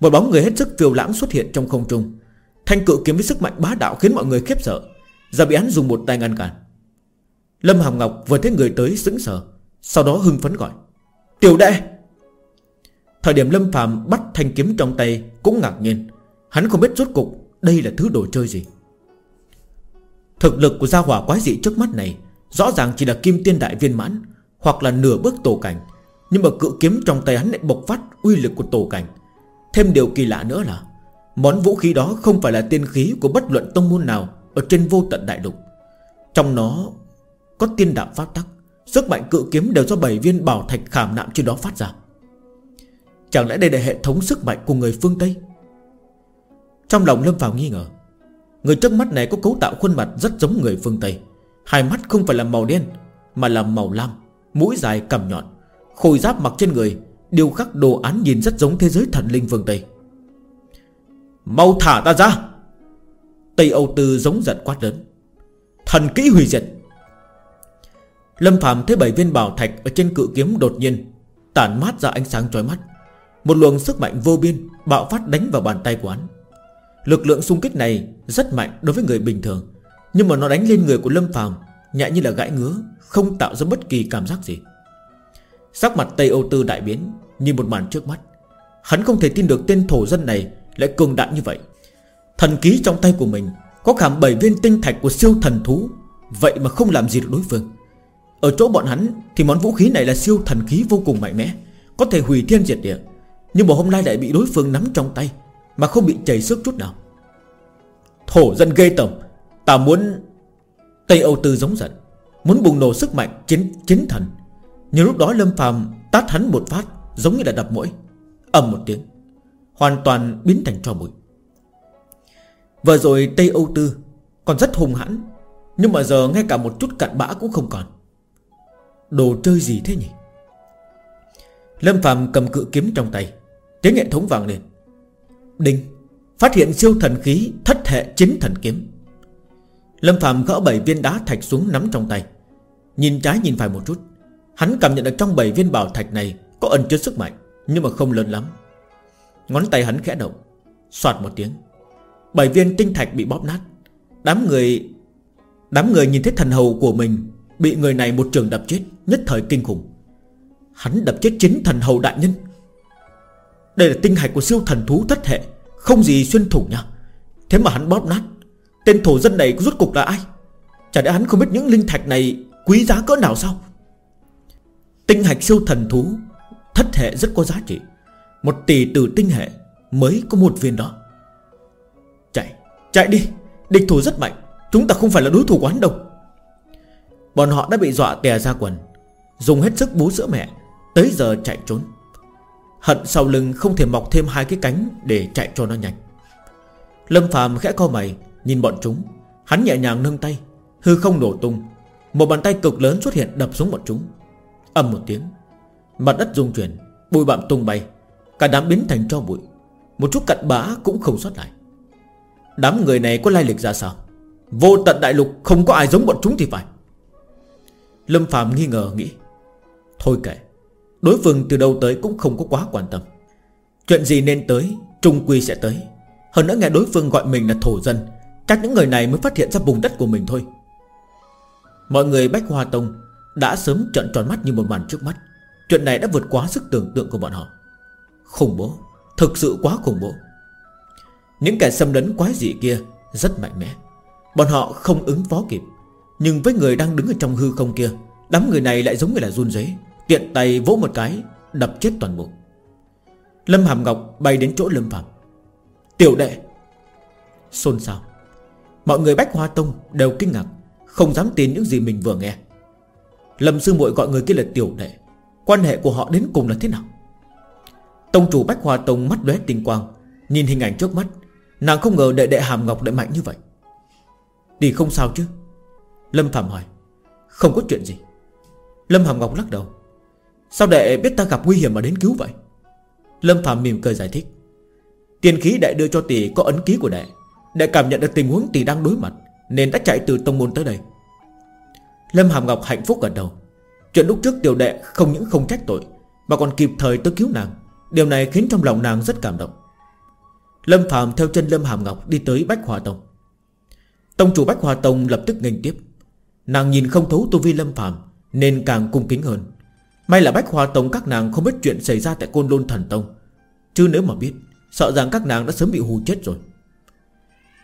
Một bóng người hết sức phiêu lãng xuất hiện trong không trung. Thanh cự kiếm với sức mạnh bá đạo Khiến mọi người khiếp sợ Giờ bị án dùng một tay ngăn cản. Lâm Hàm Ngọc vừa thấy người tới sững sờ sau đó hưng phấn gọi, Tiểu đệ! Thời điểm Lâm Phạm bắt thanh kiếm trong tay Cũng ngạc nhiên. Hắn không biết rốt cục đây là thứ đồ chơi gì. Thực lực của gia hỏa quái dị trước mắt này Rõ ràng chỉ là kim tiên đại viên mãn Hoặc là nửa bước tổ cảnh, Nhưng mà cự kiếm trong tay hắn lại bộc phát Uy lực của tổ cảnh. Thêm điều kỳ lạ nữa là Món vũ khí đó không phải là tiên khí của bất luận tông môn nào Ở trên vô tận đại lục. Trong nó có tiên đạo pháp tắc. Sức mạnh cự kiếm đều do bảy viên bảo thạch khảm nạm trên đó phát ra. Chẳng lẽ đây là hệ thống sức mạnh của người phương Tây? Trong lòng Lâm vào nghi ngờ, Người trước mắt này có cấu tạo khuôn mặt rất giống người phương Tây. Hai mắt không phải là màu đen, Mà là màu lam, Mũi dài cầm nhọn, Khôi giáp mặc trên người, Điều khắc đồ án nhìn rất giống thế giới thần linh phương Tây. Mau thả ta ra! Tây Âu Tư giống giận quát lớn. Thần kỹ hủy diệt! Lâm Phạm thấy bảy viên bảo thạch Ở trên cự kiếm đột nhiên Tản mát ra ánh sáng chói mắt. Một luồng sức mạnh vô biên Bạo phát đánh vào bàn tay của hắn Lực lượng xung kích này rất mạnh đối với người bình thường, Nhưng mà nó đánh lên người của Lâm Phàm Nhẹ như là gãi ngứa, Không tạo ra bất kỳ cảm giác gì. Sắc mặt Tây Âu Tư đại biến Như một màn trước mắt. Hắn không thể tin được tên thổ dân này Lại cường đại như vậy. Thần ký trong tay của mình Có khảm bảy viên tinh thạch của siêu thần thú, Vậy mà không làm gì được đối phương. Ở chỗ bọn hắn Thì món vũ khí này là siêu thần khí vô cùng mạnh mẽ Có thể hủy thiên diệt địa. Nhưng mà hôm nay lại bị đối phương nắm trong tay Mà không bị chảy sức chút nào. Thổ dân ghê tởm Ta muốn Tây Âu Tư giống giận Muốn bùng nổ sức mạnh chiến, chiến thần. Nhưng lúc đó Lâm phàm tát hắn một phát Giống như là đập mũi. Ầm một tiếng Hoàn toàn biến thành tro bụi. Vừa rồi Tây Âu Tư Còn rất hùng hãn Nhưng mà giờ ngay cả một chút cặn bã cũng không còn. Đồ chơi gì thế nhỉ? Lâm Phạm cầm cự kiếm trong tay, Tiếng hệ thống vang lên. Đinh, Phát hiện siêu thần khí, thất hệ chính thần kiếm. Lâm Phạm gỡ 7 viên đá thạch xuống nắm trong tay. Nhìn trái nhìn phải một chút, Hắn cảm nhận được trong 7 viên bảo thạch này Có ẩn chứa sức mạnh, Nhưng mà không lớn lắm. Ngón tay hắn khẽ động, Xoạt một tiếng. 7 viên tinh thạch bị bóp nát. Đám người Đám người nhìn thấy thần hầu của mình Bị người này một trường đập chết Nhất thời kinh khủng. Hắn đập chết chính thần hầu đại nhân. Đây là tinh hạch của siêu thần thú thất hệ Không gì xuyên thủng nha. Thế mà hắn bóp nát. Tên thổ dân này rốt cục là ai? Chả lẽ hắn không biết những linh thạch này Quý giá cỡ nào sao? Tinh hạch siêu thần thú Thất hệ rất có giá trị. Một tỷ từ tinh hệ Mới có một viên đó. Chạy, chạy đi. Địch thủ rất mạnh. Chúng ta không phải là đối thủ của hắn đâu. Bọn họ đã bị dọa tè ra quần, Dùng hết sức bú sữa mẹ, Tới giờ chạy trốn. Hận sau lưng không thể mọc thêm hai cái cánh Để chạy cho nó nhanh. Lâm phàm khẽ co mày, Nhìn bọn chúng. Hắn nhẹ nhàng nâng tay, Hư không nổ tung. Một bàn tay cực lớn xuất hiện đập xuống bọn chúng. Âm một tiếng, Mặt đất rung chuyển, Bụi bặm tung bay. Cả đám biến thành cho bụi. Một chút cặn bã cũng không xuất lại. Đám người này có lai lịch ra sao? Vô tận đại lục, không có ai giống bọn chúng thì phải. Lâm Phạm nghi ngờ nghĩ, Thôi kệ, Đối phương từ đâu tới cũng không có quá quan tâm. Chuyện gì nên tới, Trung quy sẽ tới. Hơn nữa nghe đối phương gọi mình là thổ dân, Chắc những người này mới phát hiện ra vùng đất của mình thôi. Mọi người Bách Hoa Tông Đã sớm trợn tròn mắt như một màn trước mắt. Chuyện này đã vượt quá sức tưởng tượng của bọn họ. Khủng bố, Thực sự quá khủng bố. Những kẻ xâm lấn quái dị kia Rất mạnh mẽ. Bọn họ không ứng phó kịp. Nhưng với người đang đứng ở trong hư không kia, Đám người này lại giống như là run rế, Tiện tay vỗ một cái, Đập chết toàn bộ. Lâm Hàm Ngọc bay đến chỗ Lâm Phạm. Tiểu đệ! Xôn xao. Mọi người Bách Hoa Tông đều kinh ngạc, Không dám tin những gì mình vừa nghe. Lâm Sư muội gọi người kia là tiểu đệ. Quan hệ của họ đến cùng là thế nào? Tông chủ Bách Hoa Tông mắt lóe tinh quang, Nhìn hình ảnh trước mắt. Nàng không ngờ đệ đệ Hàm Ngọc lại mạnh như vậy. Đi không sao chứ? Lâm Phạm hỏi, Không có chuyện gì? Lâm Hàm Ngọc lắc đầu, Sao đệ biết ta gặp nguy hiểm mà đến cứu vậy? Lâm Phạm mỉm cười giải thích Tiền khí đệ đưa cho tỷ có ấn ký của đệ Đệ cảm nhận được tình huống tỷ đang đối mặt, Nên đã chạy từ tông môn tới đây. Lâm Hàm Ngọc hạnh phúc gật đầu, Chuyện lúc trước tiểu đệ không những không trách tội, Mà còn kịp thời tới cứu nàng. Điều này khiến trong lòng nàng rất cảm động. Lâm Phạm theo chân Lâm Hàm Ngọc đi tới Bách Hòa Tông. Tông chủ Bách Hòa Tông lập tức nghênh tiếp. Nàng nhìn không thấu tu vi Lâm phàm, Nên càng cung kính hơn. May là Bách Hòa Tông các nàng không biết chuyện xảy ra tại Côn Lôn Thần Tông. Chứ nếu mà biết, Sợ rằng các nàng đã sớm bị hù chết rồi.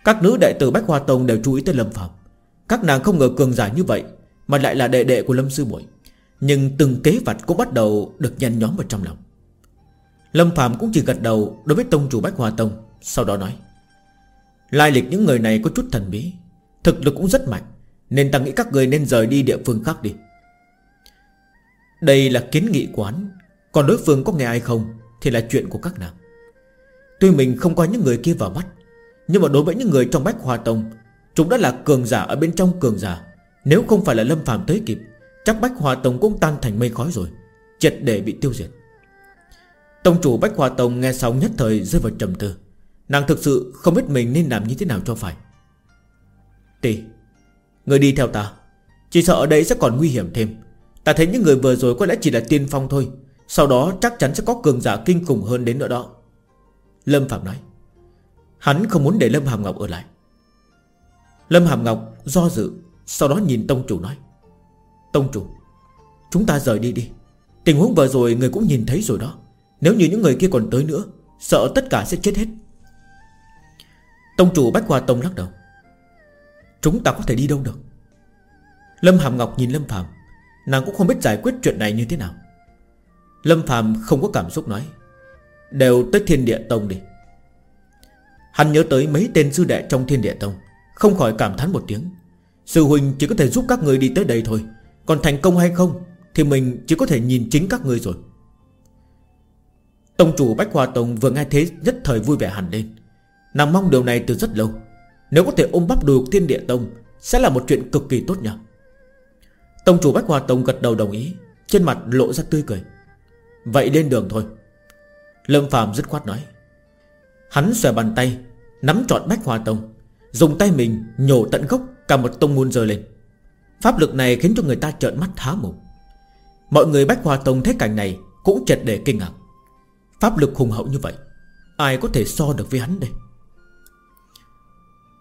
Các nữ đệ tử Bách Hoa Tông đều chú ý tới Lâm Phạm Các nàng không ngờ cường giả như vậy, Mà lại là đệ đệ của Lâm Sư Muội. Nhưng từng kế vặt cũng bắt đầu được nhăn nhóm vào trong lòng. Lâm Phạm cũng chỉ gật đầu đối với tông chủ Bách Hoa Tông, Sau đó nói, Lai lịch những người này có chút thần bí, Thực lực cũng rất mạnh. Nên ta nghĩ các người nên rời đi địa phương khác đi. Đây là kiến nghị quán. Còn đối phương có nghe ai không Thì là chuyện của các nàng. Tuy mình không coi những người kia vào mắt, Nhưng mà đối với những người trong Bách Hoa Tông, Chúng đã là cường giả ở bên trong cường giả. Nếu không phải là Lâm phàm tới kịp, Chắc Bách Hoa Tông cũng tan thành mây khói rồi, Triệt để bị tiêu diệt. Tông chủ Bách Hoa Tông nghe xong nhất thời rơi vào trầm tư. Nàng thực sự không biết mình nên làm như thế nào cho phải. Tỷ Người đi theo ta. Chỉ sợ ở đây sẽ còn nguy hiểm thêm. Ta thấy những người vừa rồi có lẽ chỉ là tiên phong thôi. Sau đó chắc chắn sẽ có cường giả kinh khủng hơn đến nữa đó. Lâm Phạm nói. Hắn không muốn để Lâm Hàm Ngọc ở lại. Lâm Hàm Ngọc do dự, Sau đó nhìn Tông Chủ nói. Tông Chủ, Chúng ta rời đi đi. Tình huống vừa rồi người cũng nhìn thấy rồi đó. Nếu như những người kia còn tới nữa, Sợ tất cả sẽ chết hết. Tông Chủ bắt qua Tông lắc đầu. Chúng ta có thể đi đâu được? Lâm Hàm Ngọc nhìn Lâm Phạm Nàng cũng không biết giải quyết chuyện này như thế nào. Lâm Phạm không có cảm xúc nói, Đều tới thiên địa tông đi. Hắn nhớ tới mấy tên sư đệ trong thiên địa tông, Không khỏi cảm thán một tiếng. Sư huynh chỉ có thể giúp các người đi tới đây thôi, Còn thành công hay không Thì mình chỉ có thể nhìn chính các người rồi. Tông chủ Bách Hoa Tông vừa nghe thế nhất thời vui vẻ hẳn lên. Nàng mong điều này từ rất lâu nếu có thể ôm bắp đùi thiên địa tông, Sẽ là một chuyện cực kỳ tốt nhỉ? Tông chủ Bách Hoa Tông gật đầu đồng ý, Trên mặt lộ ra tươi cười. Vậy lên đường thôi. Lâm Phạm dứt khoát nói. Hắn xòe bàn tay, Nắm trọn bách hoa tông, Dùng tay mình nhổ tận gốc Cả một tông môn rơi lên. Pháp lực này khiến cho người ta trợn mắt há mồm. Mọi người bách hoa tông thấy cảnh này Cũng chật để kinh ngạc. Pháp lực hùng hậu như vậy, Ai có thể so được với hắn đây?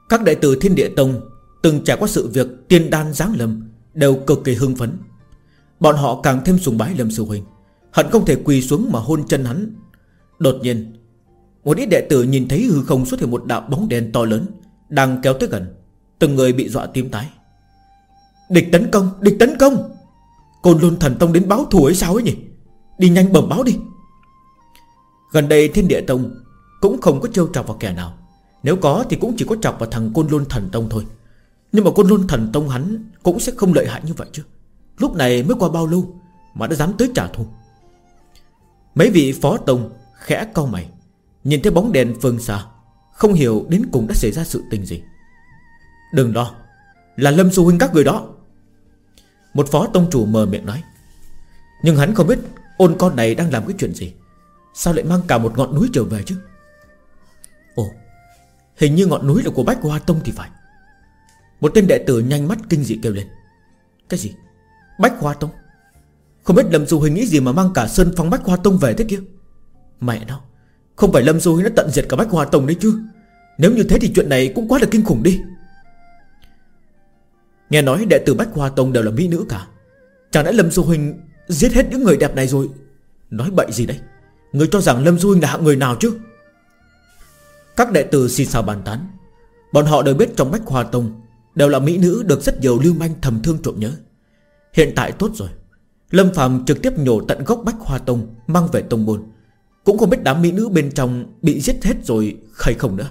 Các đệ tử Thiên Địa Tông Từng trải qua sự việc tiên đan giáng lâm Đều cực kỳ hưng phấn. Bọn họ càng thêm sùng bái Lâm Sư Huynh Hận không thể quỳ xuống mà hôn chân hắn. Đột nhiên Một ít đệ tử nhìn thấy hư không xuất hiện một đạo bóng đen to lớn Đang kéo tới gần Từng người bị dọa tím tái. Địch tấn công, địch tấn công! Côn luôn thần tông đến báo thù ấy sao ấy nhỉ? Đi nhanh bẩm báo đi. Gần đây thiên địa tông Cũng không có trêu chọc vào kẻ nào. Nếu có thì cũng chỉ có chọc vào thằng côn lôn thần tông thôi. Nhưng mà côn lôn thần tông hắn Cũng sẽ không lợi hại như vậy chứ. Lúc này mới qua bao lâu Mà đã dám tới trả thù. Mấy vị phó tông khẽ cau mày, Nhìn thấy bóng đèn phương xa Không hiểu đến cùng đã xảy ra sự tình gì. Đừng lo, Là Lâm Sư Huynh các người đó. Một phó tông chủ mờ miệng nói, Nhưng hắn không biết Ôn con này đang làm cái chuyện gì. Sao lại mang cả một ngọn núi trở về chứ? Hình như ngọn núi là của Bách Hoa Tông thì phải. Một tên đệ tử nhanh mắt kinh dị kêu lên. Cái gì? Bách Hoa Tông? Không biết Lâm Du Huynh nghĩ gì mà mang cả Sơn Phong Bách Hoa Tông về thế kia? Mẹ nó, Không phải Lâm Du Huynh đã tận diệt cả Bách Hoa Tông đấy chứ? Nếu như thế thì chuyện này cũng quá là kinh khủng đi. Nghe nói đệ tử Bách Hoa Tông đều là mỹ nữ cả. Chẳng lẽ Lâm Du Huynh Giết hết những người đẹp này rồi? Nói bậy gì đấy? Người cho rằng Lâm Du Huynh là hạng người nào chứ? Các đệ tử xin xào bàn tán. Bọn họ đều biết trong Bách Hoa Tông Đều là mỹ nữ được rất nhiều lưu manh thầm thương trộm nhớ. Hiện tại tốt rồi. Lâm Phạm trực tiếp nhổ tận gốc Bách Hoa Tông Mang về Tông Môn. Cũng không biết đám mỹ nữ bên trong Bị giết hết rồi hay không nữa.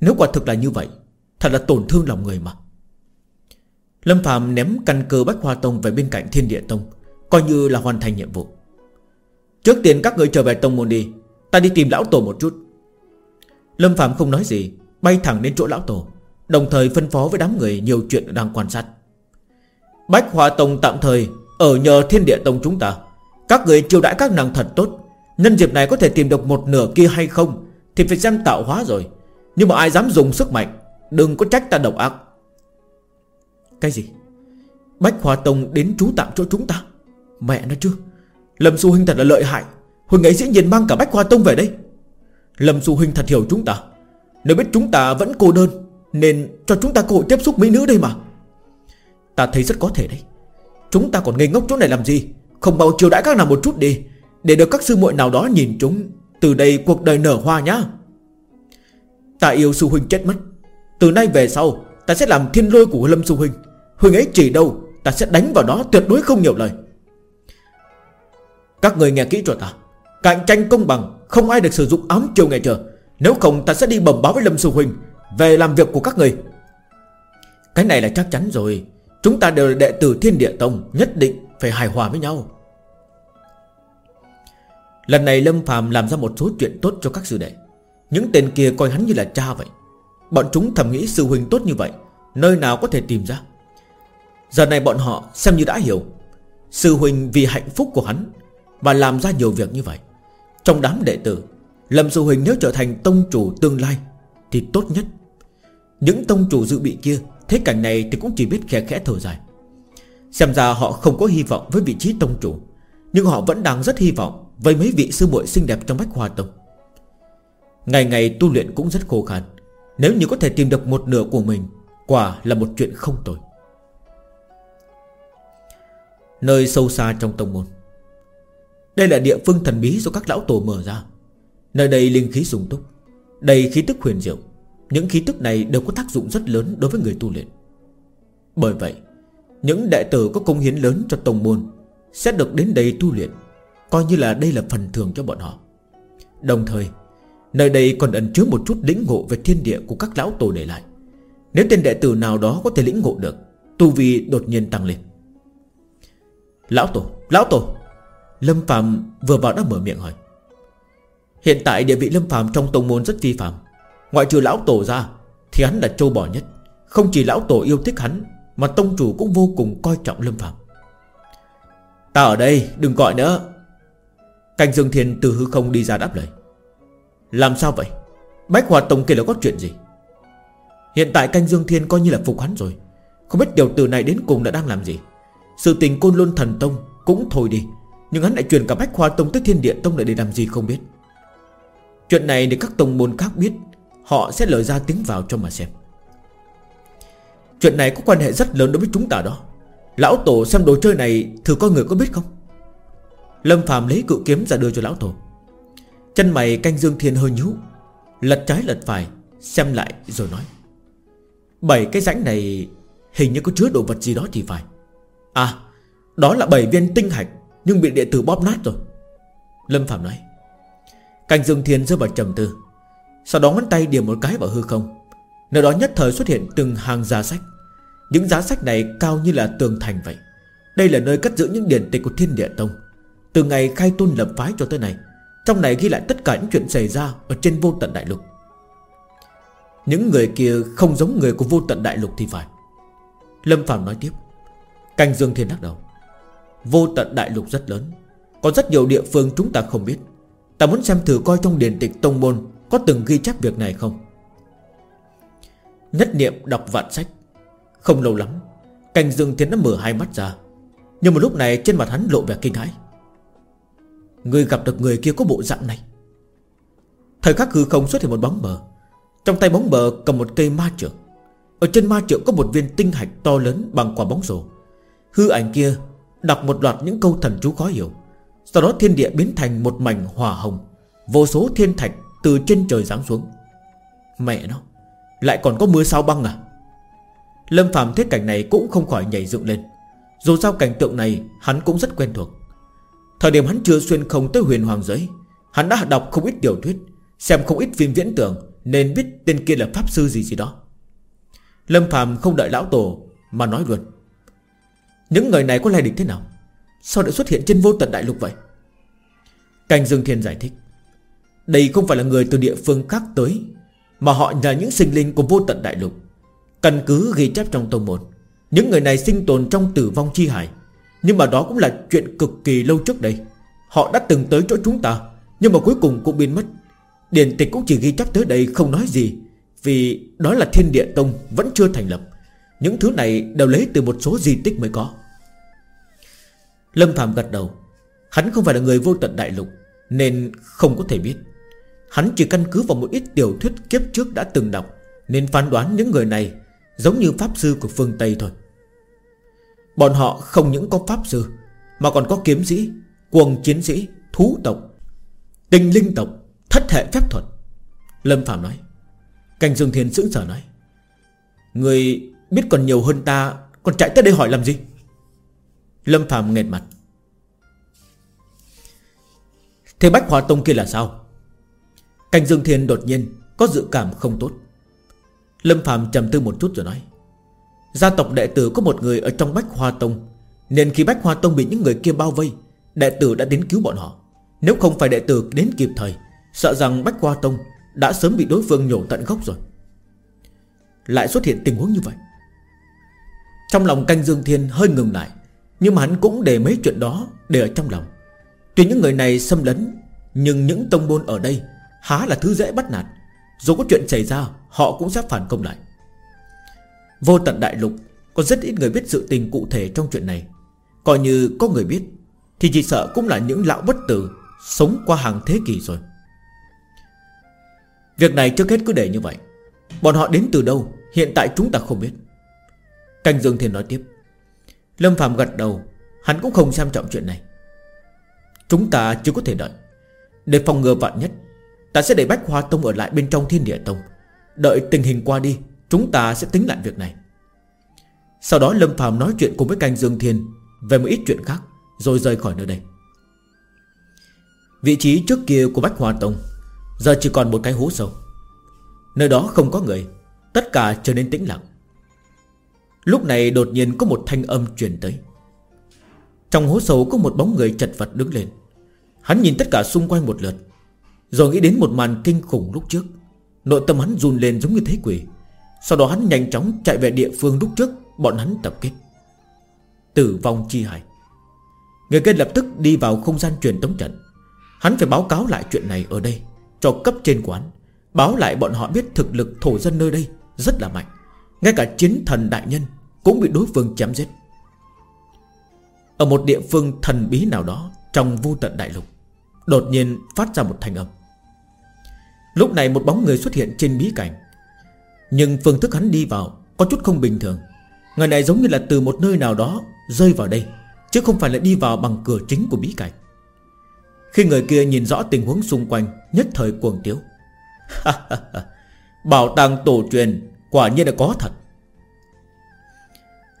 Nếu quả thực là như vậy, Thật là tổn thương lòng người mà. Lâm Phạm ném căn cơ Bách Hoa Tông Về bên cạnh Thiên Địa Tông, Coi như là hoàn thành nhiệm vụ. Trước tiên các người trở về Tông Môn đi, Ta đi tìm Lão Tổ một chút. Lâm Phạm không nói gì, Bay thẳng đến chỗ Lão Tổ, Đồng thời phân phó với đám người nhiều chuyện đang quan sát. Bách Hoa Tông tạm thời Ở nhờ Thiên Địa Tông chúng ta. Các người chiêu đãi các nàng thật tốt. Nhân dịp này có thể tìm được một nửa kia hay không Thì phải xem tạo hóa rồi. Nhưng mà ai dám dùng sức mạnh, Đừng có trách ta độc ác. Cái gì? Bách Hoa Tông đến trú tạm chỗ chúng ta? Mẹ nó chứ. Lâm Xu Huynh thật là lợi hại. Huynh ấy dĩ nhiên mang cả Bách Hoa Tông về đây. Lâm Du Huynh thật hiểu chúng ta. Nếu biết chúng ta vẫn cô đơn, Nên cho chúng ta cơ hội tiếp xúc mỹ nữ đây mà. Ta thấy rất có thể đấy. Chúng ta còn ngây ngốc chỗ này làm gì? Không bao chiều đãi các nào một chút đi, Để được các sư muội nào đó nhìn chúng. Từ đây cuộc đời nở hoa nhá. Ta yêu sư huynh chết mất. Từ nay về sau, Ta sẽ làm thiên lôi của Lâm sư huynh. Huynh ấy chỉ đâu, Ta sẽ đánh vào đó tuyệt đối không nhiều lời. Các người nghe kỹ cho ta. Cạnh tranh công bằng, Không ai được sử dụng ám chiều ngày chờ. Nếu không, ta sẽ đi bẩm báo với Lâm sư huynh Về làm việc của các người. Cái này là chắc chắn rồi. Chúng ta đều là đệ tử thiên địa tông, Nhất định phải hài hòa với nhau. Lần này Lâm phàm làm ra một số chuyện tốt cho các sư đệ. Những tên kia coi hắn như là cha vậy. Bọn chúng thầm nghĩ sư huynh tốt như vậy, Nơi nào có thể tìm ra. Giờ này bọn họ xem như đã hiểu. Sư huynh vì hạnh phúc của hắn và làm ra nhiều việc như vậy. Trong đám đệ tử, Lâm Du Huỳnh nếu trở thành tông chủ tương lai Thì tốt nhất. Những tông chủ dự bị kia, Thế cảnh này thì cũng chỉ biết khẽ khẽ thở dài. Xem ra họ không có hy vọng với vị trí tông chủ, Nhưng họ vẫn đang rất hy vọng Với mấy vị sư muội xinh đẹp trong bách hoa tông. Ngày ngày tu luyện cũng rất khô khan, Nếu như có thể tìm được một nửa của mình, Quả là một chuyện không tồi. Nơi sâu xa trong tông môn đây là địa phương thần bí do các lão tổ mở ra. Nơi đây linh khí sung túc Đầy khí tức huyền diệu. Những khí tức này đều có tác dụng rất lớn đối với người tu luyện. Bởi vậy Những đệ tử có công hiến lớn cho tông môn Sẽ được đến đây tu luyện Coi như là đây là phần thưởng cho bọn họ. Đồng thời Nơi đây còn ẩn chứa một chút lĩnh ngộ về thiên địa của các lão tổ để lại. Nếu tên đệ tử nào đó có thể lĩnh ngộ được Tu vi đột nhiên tăng lên. Lão tổ, lão tổ Lâm Phạm vừa vào đã mở miệng hỏi. Hiện tại địa vị Lâm Phạm trong tông môn rất vi phạm Ngoại trừ lão tổ ra, Thì hắn là trâu bò nhất. Không chỉ lão tổ yêu thích hắn, Mà tông chủ cũng vô cùng coi trọng Lâm Phạm Ta ở đây, đừng gọi nữa. Canh Dương Thiên từ hư không đi ra đáp lời. Làm sao vậy? Bách Hòa Tông kia là có chuyện gì? Hiện tại canh Dương Thiên coi như là phục hắn rồi. Không biết điều từ này đến cùng đã đang làm gì. Sự tình côn luân thần tông Cũng thôi đi. Nhưng hắn lại truyền cả Bách khoa Tông tới Thiên Địa Tông lại để làm gì không biết. Chuyện này để các tông môn khác biết, Họ sẽ lời ra tiếng vào cho mà xem. Chuyện này có quan hệ rất lớn đối với chúng ta đó. Lão Tổ xem đồ chơi này, Thử coi người có biết không? Lâm Phạm lấy cự kiếm ra đưa cho Lão Tổ. Chân mày canh Dương Thiên hơi nhú, Lật trái lật phải, Xem lại rồi nói. Bảy cái rãnh này Hình như có chứa đồ vật gì đó thì phải. À Đó là bảy viên tinh hạch. Nhưng bị đệ tử bóp nát rồi. Lâm Phạm nói, Cảnh Dương Thiên rơi vào trầm tư, Sau đó ngón tay điểm một cái vào hư không. Nơi đó nhất thời xuất hiện từng hàng giá sách. Những giá sách này cao như là tường thành vậy. Đây là nơi cất giữ những điển tịch của Thiên Địa Tông. Từ ngày khai tôn lập phái cho tới này Trong này ghi lại tất cả những chuyện xảy ra Ở trên vô tận đại lục. Những người kia không giống người của vô tận đại lục thì phải. Lâm Phạm nói tiếp. Canh Dương Thiên lắc đầu. Vô tận đại lục rất lớn. Có rất nhiều địa phương chúng ta không biết. Ta muốn xem thử coi trong điển tịch tông môn Có từng ghi chép việc này không. Nhất niệm đọc vạn sách. Không lâu lắm, cành Dương Thiên đã mở hai mắt ra. Nhưng một lúc này trên mặt hắn lộ vẻ kinh hãi. Người gặp được người kia có bộ dạng này. Thời khắc hư không xuất hiện một bóng mờ. Trong tay bóng mờ cầm một cây ma trượng. Ở trên ma trượng có một viên tinh hạch to lớn bằng quả bóng rổ. Hư ảnh kia Đọc một loạt những câu thần chú khó hiểu. Sau đó thiên địa biến thành một mảnh hỏa hồng. Vô số thiên thạch từ trên trời giáng xuống. Mẹ nó, Lại còn có mưa sao băng à? Lâm Phạm thấy cảnh này cũng không khỏi nhảy dựng lên. Dù sao cảnh tượng này Hắn cũng rất quen thuộc. Thời điểm hắn chưa xuyên không tới huyền hoàng giới, Hắn đã đọc không ít tiểu thuyết, Xem không ít phim viễn tưởng, Nên biết tên kia là pháp sư gì gì đó. Lâm Phạm không đợi lão tổ Mà nói luôn. Những người này có lai lịch thế nào? Sao lại xuất hiện trên vô tận đại lục vậy? Cảnh Dương Thiên giải thích. Đây không phải là người từ địa phương khác tới, Mà họ là những sinh linh của vô tận đại lục. Căn cứ ghi chép trong tông môn, Những người này sinh tồn trong tử vong chi hải. Nhưng mà đó cũng là chuyện cực kỳ lâu trước đây. Họ đã từng tới chỗ chúng ta, Nhưng mà cuối cùng cũng biến mất. Điển tịch cũng chỉ ghi chép tới đây không nói gì, Vì đó là thiên địa tông Vẫn chưa thành lập. Những thứ này đều lấy từ một số di tích mới có. Lâm Phạm gật đầu. Hắn không phải là người vô tận đại lục, Nên không có thể biết. Hắn chỉ căn cứ vào một ít tiểu thuyết kiếp trước đã từng đọc, Nên phán đoán những người này Giống như pháp sư của phương Tây thôi. Bọn họ không những có pháp sư, Mà còn có kiếm sĩ Quần chiến sĩ, Thú tộc, Tinh linh tộc, Thất hệ phép thuật. Lâm Phạm nói. Cảnh Dương Thiên sững sở nói. Người biết còn nhiều hơn ta, Còn chạy tới đây hỏi làm gì? Lâm Phạm nghẹt mặt. Thế Bách Hòa Tông kia là sao? Cảnh Dương Thiên đột nhiên Có dự cảm không tốt. Lâm Phạm trầm tư một chút rồi nói, Gia tộc đệ tử có một người ở trong Bách Hoa Tông, Nên khi Bách Hoa Tông bị những người kia bao vây, Đệ tử đã đến cứu bọn họ. Nếu không phải đệ tử đến kịp thời, Sợ rằng Bách Hoa Tông Đã sớm bị đối phương nhổ tận gốc rồi. Lại xuất hiện tình huống như vậy. Trong lòng canh Dương Thiên hơi ngừng lại, Nhưng mà hắn cũng để mấy chuyện đó Để ở trong lòng. Tuy những người này xâm lấn, Nhưng những tông môn ở đây Há là thứ dễ bắt nạt. Dù có chuyện xảy ra, Họ cũng sẽ phản công lại. Vô tận đại lục, Có rất ít người biết sự tình cụ thể trong chuyện này. Coi như có người biết, Thì chỉ sợ cũng là những lão bất tử Sống qua hàng thế kỷ rồi. Việc này trước hết cứ để như vậy. Bọn họ đến từ đâu, Hiện tại chúng ta không biết. Canh Dương Thiên nói tiếp. Lâm Phạm gật đầu, Hắn cũng không xem trọng chuyện này. Chúng ta chưa có thể đợi. Để phòng ngừa vạn nhất, Ta sẽ để Bách Hoa Tông ở lại bên trong Thiên Địa Tông. Đợi tình hình qua đi, Chúng ta sẽ tính lại việc này. Sau đó Lâm Phạm nói chuyện cùng với canh Dương Thiên Về một ít chuyện khác, Rồi rời khỏi nơi đây. Vị trí trước kia của Bách Hoa Tông Giờ chỉ còn một cái hố sâu. Nơi đó không có người, Tất cả trở nên tĩnh lặng. Lúc này đột nhiên có một thanh âm truyền tới. Trong hố sâu có một bóng người chật vật đứng lên. Hắn nhìn tất cả xung quanh một lượt, Rồi nghĩ đến một màn kinh khủng lúc trước. Nội tâm hắn run lên giống như thế quỷ. Sau đó hắn nhanh chóng chạy về địa phương lúc trước Bọn hắn tập kết. Tử vong chi hải. Người kia lập tức đi vào không gian truyền tống trận. Hắn phải báo cáo lại chuyện này ở đây, Cho cấp trên quán. Báo lại bọn họ biết thực lực thổ dân nơi đây Rất là mạnh. Ngay cả chiến thần đại nhân cũng bị đối phương chém giết. Ở một địa phương thần bí nào đó Trong vô tận đại lục, Đột nhiên phát ra một thanh âm. Lúc này một bóng người xuất hiện trên bí cảnh, Nhưng phương thức hắn đi vào Có chút không bình thường. Người này giống như là từ một nơi nào đó Rơi vào đây, Chứ không phải là đi vào bằng cửa chính của bí cảnh. Khi người kia nhìn rõ tình huống xung quanh, Nhất thời cuồng tiếu. Bảo tàng tổ truyền Quả nhiên là có thật.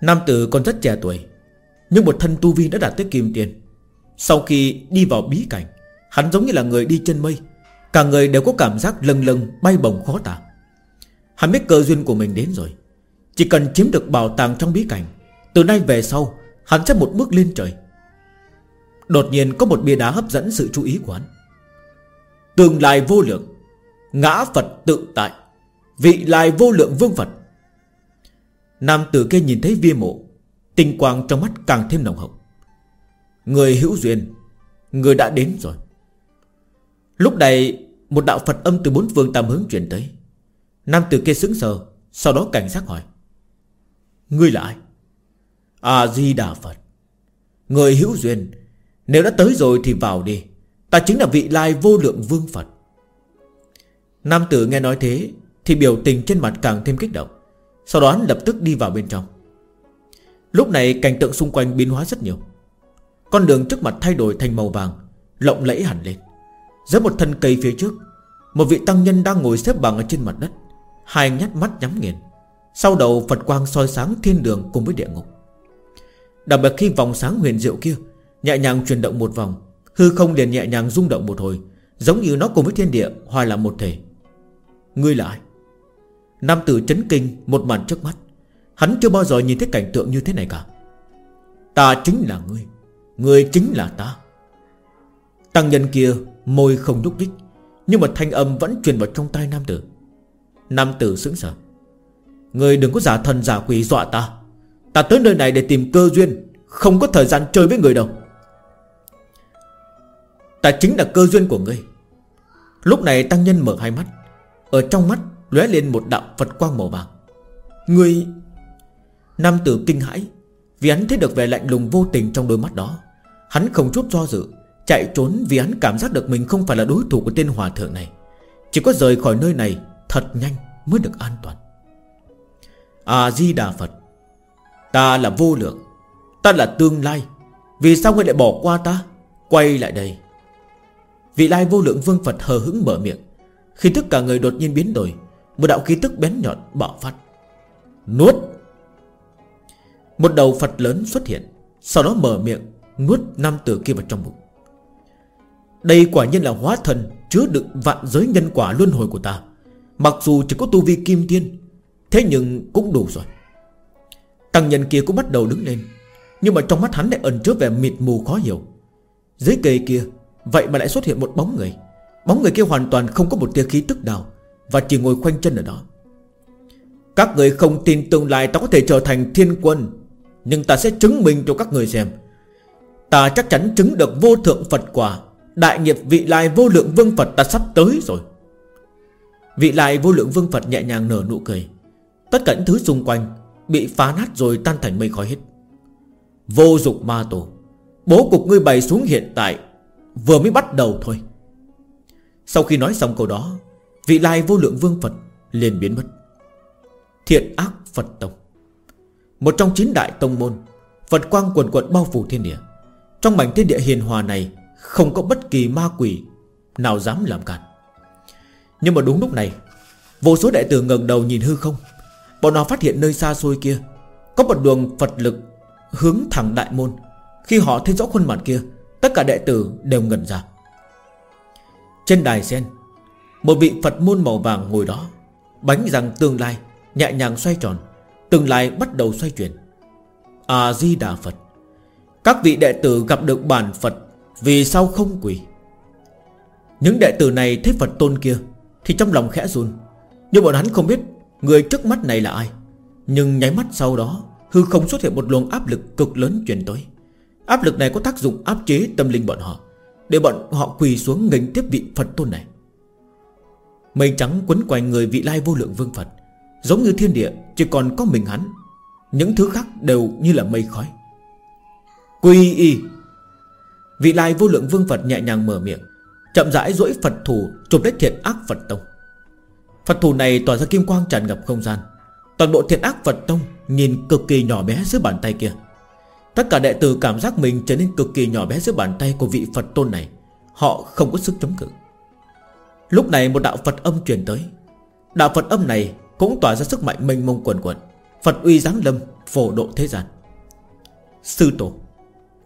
Nam tử còn rất trẻ tuổi, Nhưng một thân tu vi đã đạt tới kim tiền. Sau khi đi vào bí cảnh, Hắn giống như là người đi chân mây, Cả người đều có cảm giác lâng lâng, Bay bổng khó tả. Hắn biết cơ duyên của mình đến rồi, Chỉ cần chiếm được bảo tàng trong bí cảnh, Từ nay về sau, Hắn sẽ một bước lên trời. Đột nhiên có một bia đá hấp dẫn sự chú ý của hắn. Tương lai vô lượng, Ngã Phật tự tại, Vị lai vô lượng vương Phật Nam tử kia nhìn thấy viên mộ, Tinh quang trong mắt càng thêm nồng hậu. Người hữu duyên, Người đã đến rồi. Lúc này, Một đạo Phật âm từ bốn phương tam hướng truyền tới. Nam tử kia sững sờ, Sau đó cảnh giác hỏi, Ngươi là ai? A-di-đà Phật. Người hữu duyên, Nếu đã tới rồi thì vào đi. Ta chính là vị lai vô lượng vương Phật. Nam tử nghe nói thế, Thì biểu tình trên mặt càng thêm kích động. Sau đó lập tức đi vào bên trong. Lúc này cảnh tượng xung quanh biến hóa rất nhiều. Con đường trước mặt thay đổi thành màu vàng, Lộng lẫy hẳn lên. Giữa một thân cây phía trước, Một vị tăng nhân đang ngồi xếp bằng ở trên mặt đất. Hai nhát mắt nhắm nghiền. Sau đầu Phật quang soi sáng thiên đường cùng với địa ngục. Đặc biệt khi vòng sáng huyền diệu kia Nhẹ nhàng chuyển động một vòng, Hư không liền nhẹ nhàng rung động một hồi, Giống như nó cùng với thiên địa, hòa làm một thể. Ngươi là ai? Nam tử chấn kinh, một màn trước mắt. Hắn chưa bao giờ nhìn thấy cảnh tượng như thế này cả. Ta chính là ngươi Ngươi chính là ta. Tăng nhân kia môi không nhúc đích Nhưng mà thanh âm vẫn truyền vào trong tai nam tử. Nam tử sững sờ. Ngươi đừng có giả thần giả quỷ dọa ta. Ta tới nơi này để tìm cơ duyên, Không có thời gian chơi với người đâu. Ta chính là cơ duyên của ngươi. Lúc này tăng nhân mở hai mắt. Ở trong mắt lóe lên một đạo Phật quang màu vàng. Người Nam tử kinh hãi, Vì hắn thấy được vẻ lạnh lùng vô tình trong đôi mắt đó. Hắn không chút do dự, Chạy trốn vì hắn cảm giác được mình không phải là đối thủ của tên hòa thượng này. Chỉ có rời khỏi nơi này Thật nhanh mới được an toàn. A-di-đà Phật, Ta là vô lượng, Ta là tương lai, Vì sao ngươi lại bỏ qua ta? Quay lại đây. Vị lai vô lượng vương Phật hờ hững mở miệng. Khi tất cả người đột nhiên biến đổi một đạo khí tức bén nhọn bạo phát. Nuốt. Một đầu Phật lớn xuất hiện, Sau đó mở miệng Nuốt nam tử kia vào trong bụng. Đây quả nhiên là hóa thần Chứa đựng vạn giới nhân quả luân hồi của ta. Mặc dù chỉ có tu vi kim tiên, Thế nhưng cũng đủ rồi. Tăng nhân kia cũng bắt đầu đứng lên, Nhưng mà trong mắt hắn lại ẩn chứa vẻ mịt mù khó hiểu. Dưới cây kia, Vậy mà lại xuất hiện một bóng người. Bóng người kia hoàn toàn không có một tia khí tức nào. Và chỉ ngồi khoanh chân ở đó. Các người không tin tương lai Ta có thể trở thành thiên quân, Nhưng ta sẽ chứng minh cho các người xem. Ta chắc chắn chứng được vô thượng Phật quả, Đại nghiệp vị lai vô lượng vương Phật ta sắp tới rồi. Vị lai vô lượng vương Phật nhẹ nhàng nở nụ cười. Tất cả những thứ xung quanh Bị phá nát rồi tan thành mây khói hết. Vô dục ma tổ, Bố cục ngươi bày xuống hiện tại, Vừa mới bắt đầu thôi. Sau khi nói xong câu đó Vị lai vô lượng vương Phật liền biến mất. Thiện ác Phật Tông. Một trong chín đại tông môn, Phật quang quần quận bao phủ thiên địa. Trong mảnh thiên địa hiền hòa này Không có bất kỳ ma quỷ Nào dám làm cản. Nhưng mà đúng lúc này, Vô số đệ tử ngẩng đầu nhìn hư không. Bọn họ phát hiện nơi xa xôi kia, Có một đường Phật lực Hướng thẳng đại môn. Khi họ thấy rõ khuôn mặt kia, Tất cả đệ tử đều ngẩn ra. Trên đài sen một vị Phật môn màu vàng ngồi đó, Bánh răng tương lai Nhẹ nhàng xoay tròn, Tương lai bắt đầu xoay chuyển. A-di-đà Phật, Các vị đệ tử gặp được bản Phật Vì sao không quỳ? Những đệ tử này thấy Phật tôn kia Thì trong lòng khẽ run, Nhưng bọn hắn không biết Người trước mắt này là ai. Nhưng nháy mắt sau đó, Hư không xuất hiện một luồng áp lực cực lớn truyền tới. Áp lực này có tác dụng áp chế tâm linh bọn họ, Để bọn họ quỳ xuống nghênh tiếp vị Phật tôn này. Mây trắng quấn quanh người vị lai vô lượng vương Phật. Giống như thiên địa, Chỉ còn có mình hắn. Những thứ khác đều như là mây khói. Quy y. Vị lai vô lượng vương Phật nhẹ nhàng mở miệng, Chậm rãi duỗi Phật thủ Chụp lấy thiện ác Phật tông. Phật thủ này tỏa ra kim quang tràn ngập không gian. Toàn bộ thiện ác Phật tông Nhìn cực kỳ nhỏ bé dưới bàn tay kia. Tất cả đệ tử cảm giác mình trở nên cực kỳ nhỏ bé dưới bàn tay của vị Phật tôn này. Họ không có sức chống cự. Lúc này một đạo Phật âm truyền tới. Đạo Phật âm này cũng tỏa ra sức mạnh mênh mông quần quần. Phật uy giáng lâm, phổ độ thế gian. Sư tổ,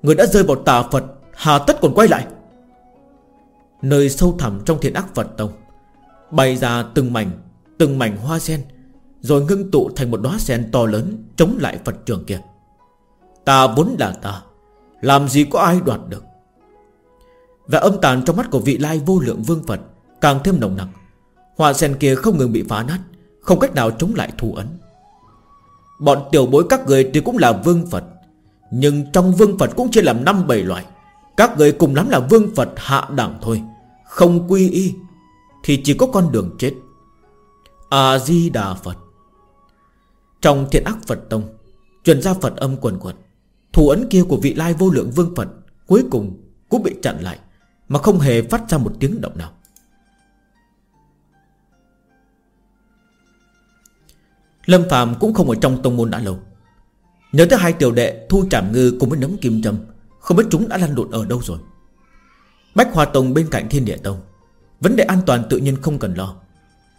Người đã rơi vào tà Phật, Hà tất còn quay lại. Nơi sâu thẳm trong thiện ác Phật tông, Bày ra từng mảnh Từng mảnh hoa sen, Rồi ngưng tụ thành một đóa sen to lớn Chống lại Phật trường kia. Ta vốn là ta, Làm gì có ai đoạt được? Và âm tàn trong mắt của vị lai vô lượng vương Phật Càng thêm nồng nặc. Hoa sen kia không ngừng bị phá nát, Không cách nào chống lại thù ấn. Bọn tiểu bối các người thì cũng là vương Phật, Nhưng trong vương Phật cũng chia làm năm bảy loại. Các người cùng lắm là vương Phật hạ đẳng thôi, Không quy y, Thì chỉ có con đường chết. A-di-đà Phật. Trong thiện ác Phật Tông, Truyền ra Phật âm quần quần Thủ ấn kia của vị lai vô lượng vương Phật Cuối cùng cũng bị chặn lại, Mà không hề phát ra một tiếng động nào. Lâm Phạm cũng không ở trong tông môn đã lâu. Nhớ tới hai tiểu đệ Thu Trảm Ngư cùng với nấm kim châm Không biết chúng đã lăn lộn ở đâu rồi. Bách Hòa Tông bên cạnh Thiên Địa Tông, Vấn đề an toàn tự nhiên không cần lo.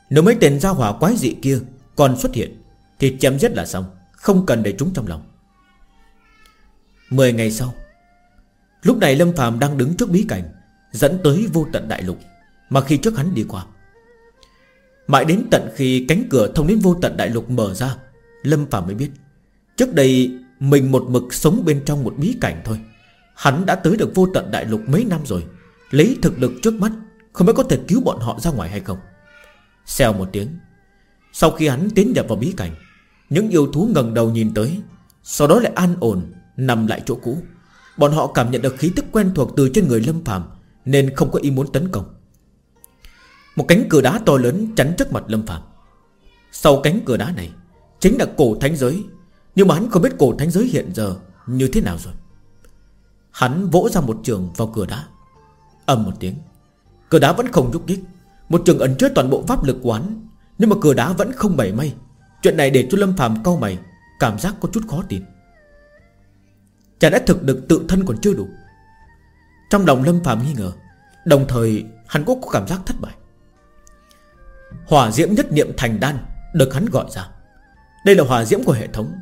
Nếu mấy tên gia hỏa quái dị kia Còn xuất hiện, Thì chém giết là xong, Không cần để chúng trong lòng. Mười ngày sau, Lúc này Lâm Phạm đang đứng trước bí cảnh, Dẫn tới vô tận đại lục, Mà khi trước hắn đi qua Mãi đến tận khi cánh cửa thông đến vô tận đại lục mở ra, Lâm Phạm mới biết, Trước đây mình một mực sống bên trong một bí cảnh thôi. Hắn đã tới được vô tận đại lục mấy năm rồi, Lấy thực lực trước mắt, Không biết có thể cứu bọn họ ra ngoài hay không. Xèo một tiếng, Sau khi hắn tiến nhập vào bí cảnh, Những yêu thú ngẩng đầu nhìn tới, Sau đó lại an ổn, Nằm lại chỗ cũ. Bọn họ cảm nhận được khí tức quen thuộc từ trên người Lâm Phạm Nên không có ý muốn tấn công. Một cánh cửa đá to lớn chắn trước mặt Lâm Phạm Sau cánh cửa đá này, Chính là cổ thánh giới, Nhưng mà hắn không biết cổ thánh giới hiện giờ Như thế nào rồi. Hắn vỗ ra một trường vào cửa đá. Ầm một tiếng, Cửa đá vẫn không nhúc nhích. Một trường ẩn chứa toàn bộ pháp lực quán Nhưng mà cửa đá vẫn không bảy mây Chuyện này để cho Lâm Phạm cau mày, Cảm giác có chút khó tin. Chả đã thực được tự thân còn chưa đủ? Trong lòng Lâm Phạm nghi ngờ, Đồng thời hắn cũng có cảm giác thất bại. Hỏa diễm nhất niệm thành đan Được hắn gọi ra. Đây là hỏa diễm của hệ thống.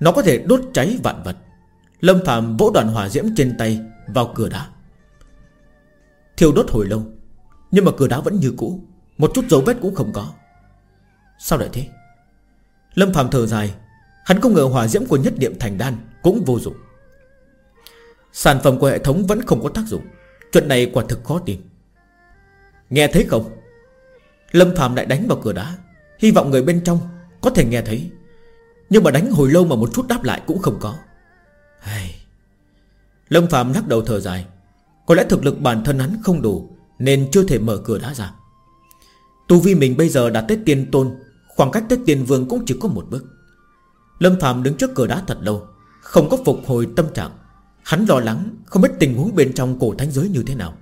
Nó có thể đốt cháy vạn vật. Lâm Phạm vỗ đoàn hỏa diễm trên tay Vào cửa đá. Thiêu đốt hồi lâu, Nhưng mà cửa đá vẫn như cũ. Một chút dấu vết cũng không có. Sao lại thế? Lâm Phạm thở dài. Hắn không ngờ hỏa diễm của nhất niệm thành đan Cũng vô dụng. Sản phẩm của hệ thống vẫn không có tác dụng. Chuyện này quả thực khó tin Nghe thấy không? Lâm Phạm lại đánh vào cửa đá. Hy vọng người bên trong có thể nghe thấy. Nhưng mà đánh hồi lâu mà một chút đáp lại cũng không có. Hey. Lâm Phạm lắc đầu thở dài. Có lẽ thực lực bản thân hắn không đủ, Nên chưa thể mở cửa đá ra. Tu vi mình bây giờ đã tới tiên tôn, Khoảng cách tới tiên vương cũng chỉ có một bước. Lâm Phạm đứng trước cửa đá thật lâu, Không có phục hồi tâm trạng. Hắn lo lắng, Không biết tình huống bên trong cổ thánh giới như thế nào.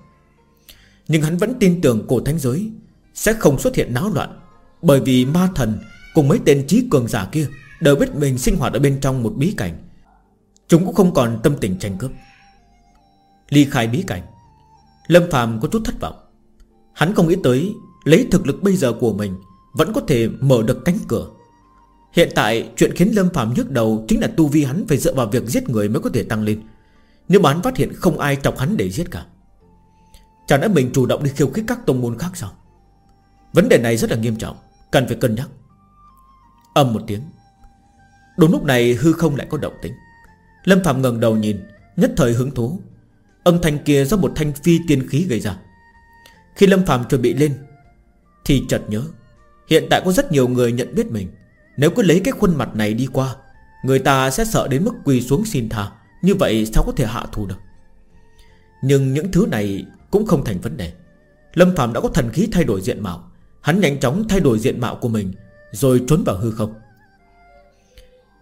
Nhưng hắn vẫn tin tưởng cổ thánh giới sẽ không xuất hiện náo loạn, Bởi vì ma thần Cùng mấy tên trí cường giả kia Đều biết mình sinh hoạt ở bên trong một bí cảnh. Chúng cũng không còn tâm tình tranh cướp. Ly khai bí cảnh, Lâm phàm có chút thất vọng. Hắn không nghĩ tới Lấy thực lực bây giờ của mình Vẫn có thể mở được cánh cửa. Hiện tại, chuyện khiến Lâm phàm nhức đầu Chính là tu vi hắn phải dựa vào việc giết người mới có thể tăng lên. Nếu mà hắn phát hiện không ai chọc hắn để giết cả Chẳng lẽ mình chủ động đi khiêu khích các tông môn khác sao? Vấn đề này rất là nghiêm trọng, Cần phải cân nhắc. Âm một tiếng. Đúng lúc này hư không lại có động tính Lâm Phạm ngẩng đầu nhìn, Nhất thời hứng thú. Âm thanh kia do một thanh phi tiên khí gây ra. Khi Lâm Phạm chuẩn bị lên, Thì chợt nhớ, Hiện tại có rất nhiều người nhận biết mình. Nếu cứ lấy cái khuôn mặt này đi qua, Người ta sẽ sợ đến mức quỳ xuống xin tha. Như vậy sao có thể hạ thù được? Nhưng những thứ này Cũng không thành vấn đề. Lâm Phạm đã có thần khí thay đổi diện mạo. Hắn nhanh chóng thay đổi diện mạo của mình, Rồi trốn vào hư không.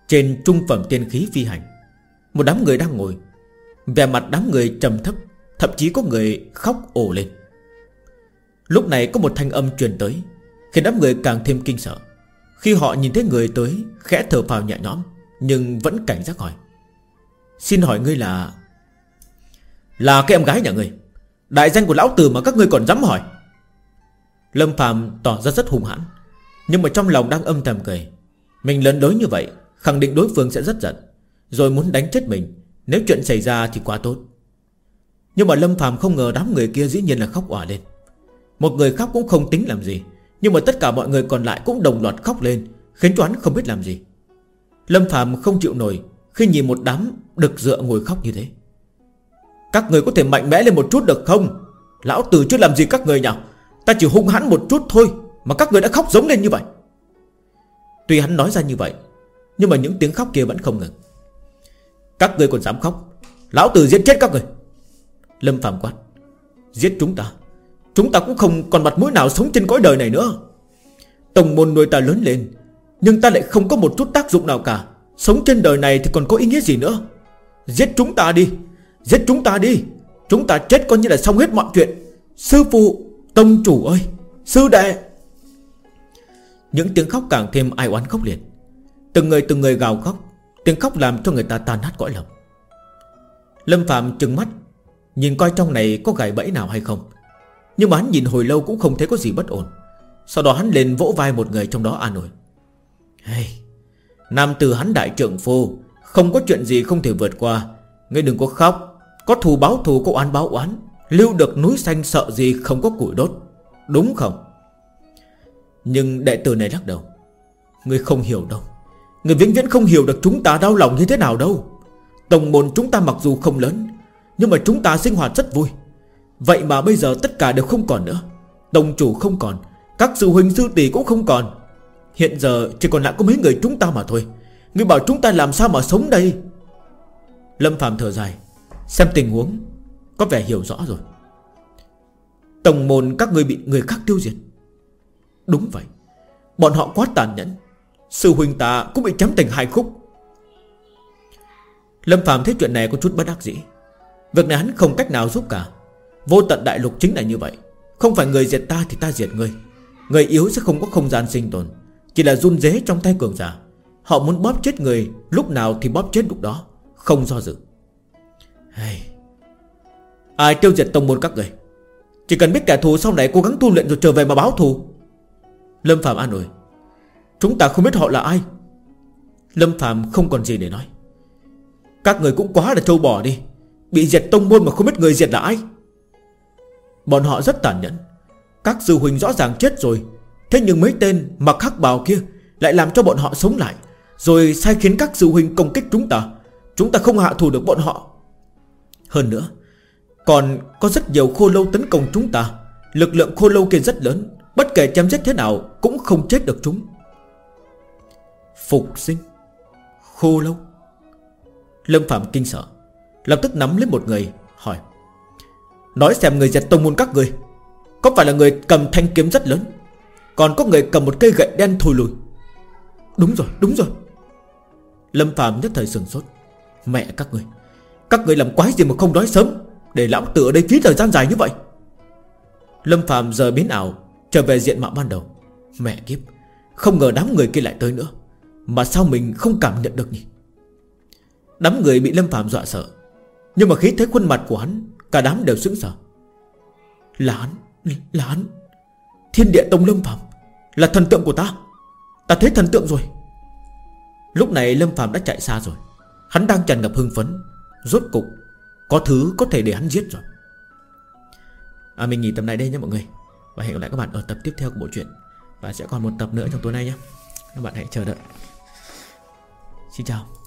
Trên trung phẩm tiên khí phi hành, Một đám người đang ngồi. Vẻ mặt đám người trầm thấp, Thậm chí có người khóc ồ lên. Lúc này có một thanh âm truyền tới, Khiến đám người càng thêm kinh sợ. Khi họ nhìn thấy người tới, Khẽ thở phào nhẹ nhõm, Nhưng vẫn cảnh giác hỏi. Xin hỏi ngươi là Là cái em gái nhà ngươi? Đại danh của lão tử mà các ngươi còn dám hỏi? Lâm Phạm tỏ ra rất hung hãn. Nhưng mà trong lòng đang âm thầm cười. Mình lớn đối như vậy, Khẳng định đối phương sẽ rất giận, Rồi muốn đánh chết mình. Nếu chuyện xảy ra thì quá tốt. Nhưng mà Lâm Phạm không ngờ đám người kia dĩ nhiên là khóc òa lên. Một người khóc cũng không tính làm gì, Nhưng mà tất cả mọi người còn lại cũng đồng loạt khóc lên, Khiến cho hắn không biết làm gì. Lâm Phạm không chịu nổi Khi nhìn một đám đực dựa ngồi khóc như thế. Các người có thể mạnh mẽ lên một chút được không? Lão tử chưa làm gì các người nhỉ? Ta chỉ hung hãn một chút thôi Mà các người đã khóc giống lên như vậy. Tuy hắn nói ra như vậy, Nhưng mà những tiếng khóc kia vẫn không ngừng. Các người còn dám khóc? Lão tử giết chết các người. Lâm Phạm quát, Giết chúng ta. Chúng ta cũng không còn mặt mũi nào sống trên cõi đời này nữa. Tổng môn nuôi ta lớn lên, Nhưng ta lại không có một chút tác dụng nào cả. Sống trên đời này thì còn có ý nghĩa gì nữa? Giết chúng ta đi, Giết chúng ta đi. Chúng ta chết coi như là xong hết mọi chuyện. Sư phụ Tông chủ ơi Sư đệ. Những tiếng khóc càng thêm ai oán khóc liền. Từng người từng người gào khóc Tiếng khóc làm cho người ta tan nát cõi lòng. Lâm Phạm trừng mắt Nhìn coi trong này có gài bẫy nào hay không. Nhưng mà hắn nhìn hồi lâu cũng không thấy có gì bất ổn. Sau đó hắn lên vỗ vai một người trong đó an ủi. Hey, Nam tử hắn đại trưởng phu Không có chuyện gì không thể vượt qua. Ngươi đừng có khóc Có thù báo thù có oán báo oán. Lưu được núi xanh sợ gì không có củi đốt, Đúng không? Nhưng đệ tử này lắc đầu. Ngươi không hiểu đâu. Người vĩnh viễn không hiểu được chúng ta đau lòng như thế nào đâu. Tổng môn chúng ta mặc dù không lớn, Nhưng mà chúng ta sinh hoạt rất vui. Vậy mà bây giờ tất cả đều không còn nữa. Tổng chủ không còn, Các sư huynh sư tỷ cũng không còn. Hiện giờ chỉ còn lại có mấy người chúng ta mà thôi. Người bảo chúng ta làm sao mà sống đây? Lâm Phạm thở dài. Xem tình huống. Có vẻ hiểu rõ rồi. Tổng môn các người bị người khác tiêu diệt. Đúng vậy. Bọn họ quá tàn nhẫn. Sư huynh ta cũng bị chém thành hai khúc. Lâm Phạm thấy chuyện này có chút bất đắc dĩ. Việc này hắn không cách nào giúp cả. Vô tận đại lục chính là như vậy. Không phải người diệt ta thì ta diệt người. Người yếu sẽ không có không gian sinh tồn. Chỉ là run dế trong tay cường giả. Họ muốn bóp chết người Lúc nào thì bóp chết lúc đó. Không do dự. Hey. Ai tiêu diệt tông môn các người? Chỉ cần biết kẻ thù sau này cố gắng tu luyện rồi trở về mà báo thù. Lâm Phạm an ủi. Chúng ta không biết họ là ai. Lâm Phạm không còn gì để nói. Các người cũng quá là trâu bò đi. Bị diệt tông môn mà không biết người diệt là ai. Bọn họ rất tàn nhẫn. Các sư huynh rõ ràng chết rồi. Thế nhưng mấy tên mặc khắc bào kia Lại làm cho bọn họ sống lại, Rồi sai khiến các sư huynh công kích chúng ta. Chúng ta không hạ thủ được bọn họ. Hơn nữa còn có rất nhiều khô lâu tấn công chúng ta. Lực lượng khô lâu kia rất lớn. Bất kể chém giết thế nào Cũng không chết được chúng. Phục sinh. Khô lâu. Lâm Phạm kinh sợ. Lập tức nắm lấy một người, hỏi. Nói xem người giật tông môn các người. Có phải là người cầm thanh kiếm rất lớn? Còn có người cầm một cây gậy đen thùi lùi. Đúng rồi đúng rồi. Lâm Phạm nhất thời sừng sốt. Mẹ các người. Các người làm quái gì mà không nói sớm? Để lão tử ở đây phí thời gian dài như vậy. Lâm Phạm giờ biến ảo, Trở về diện mạo ban đầu. Mẹ kiếp, Không ngờ đám người kia lại tới nữa, Mà sao mình không cảm nhận được nhỉ? Đám người bị Lâm Phạm dọa sợ, Nhưng mà khi thấy khuôn mặt của hắn, Cả đám đều sững sờ. Là hắn Là hắn. Thiên địa tông Lâm Phạm Là thần tượng của ta. Ta thấy thần tượng rồi. Lúc này Lâm Phạm đã chạy xa rồi. Hắn đang tràn ngập hưng phấn, Rốt cục có thứ có thể để hắn giết rồi. À, Mình nghỉ tập này đây nhé mọi người. Và hẹn gặp lại các bạn ở tập tiếp theo của bộ truyện. Và sẽ còn một tập nữa trong tối nay nhé. Các bạn hãy chờ đợi. Xin chào.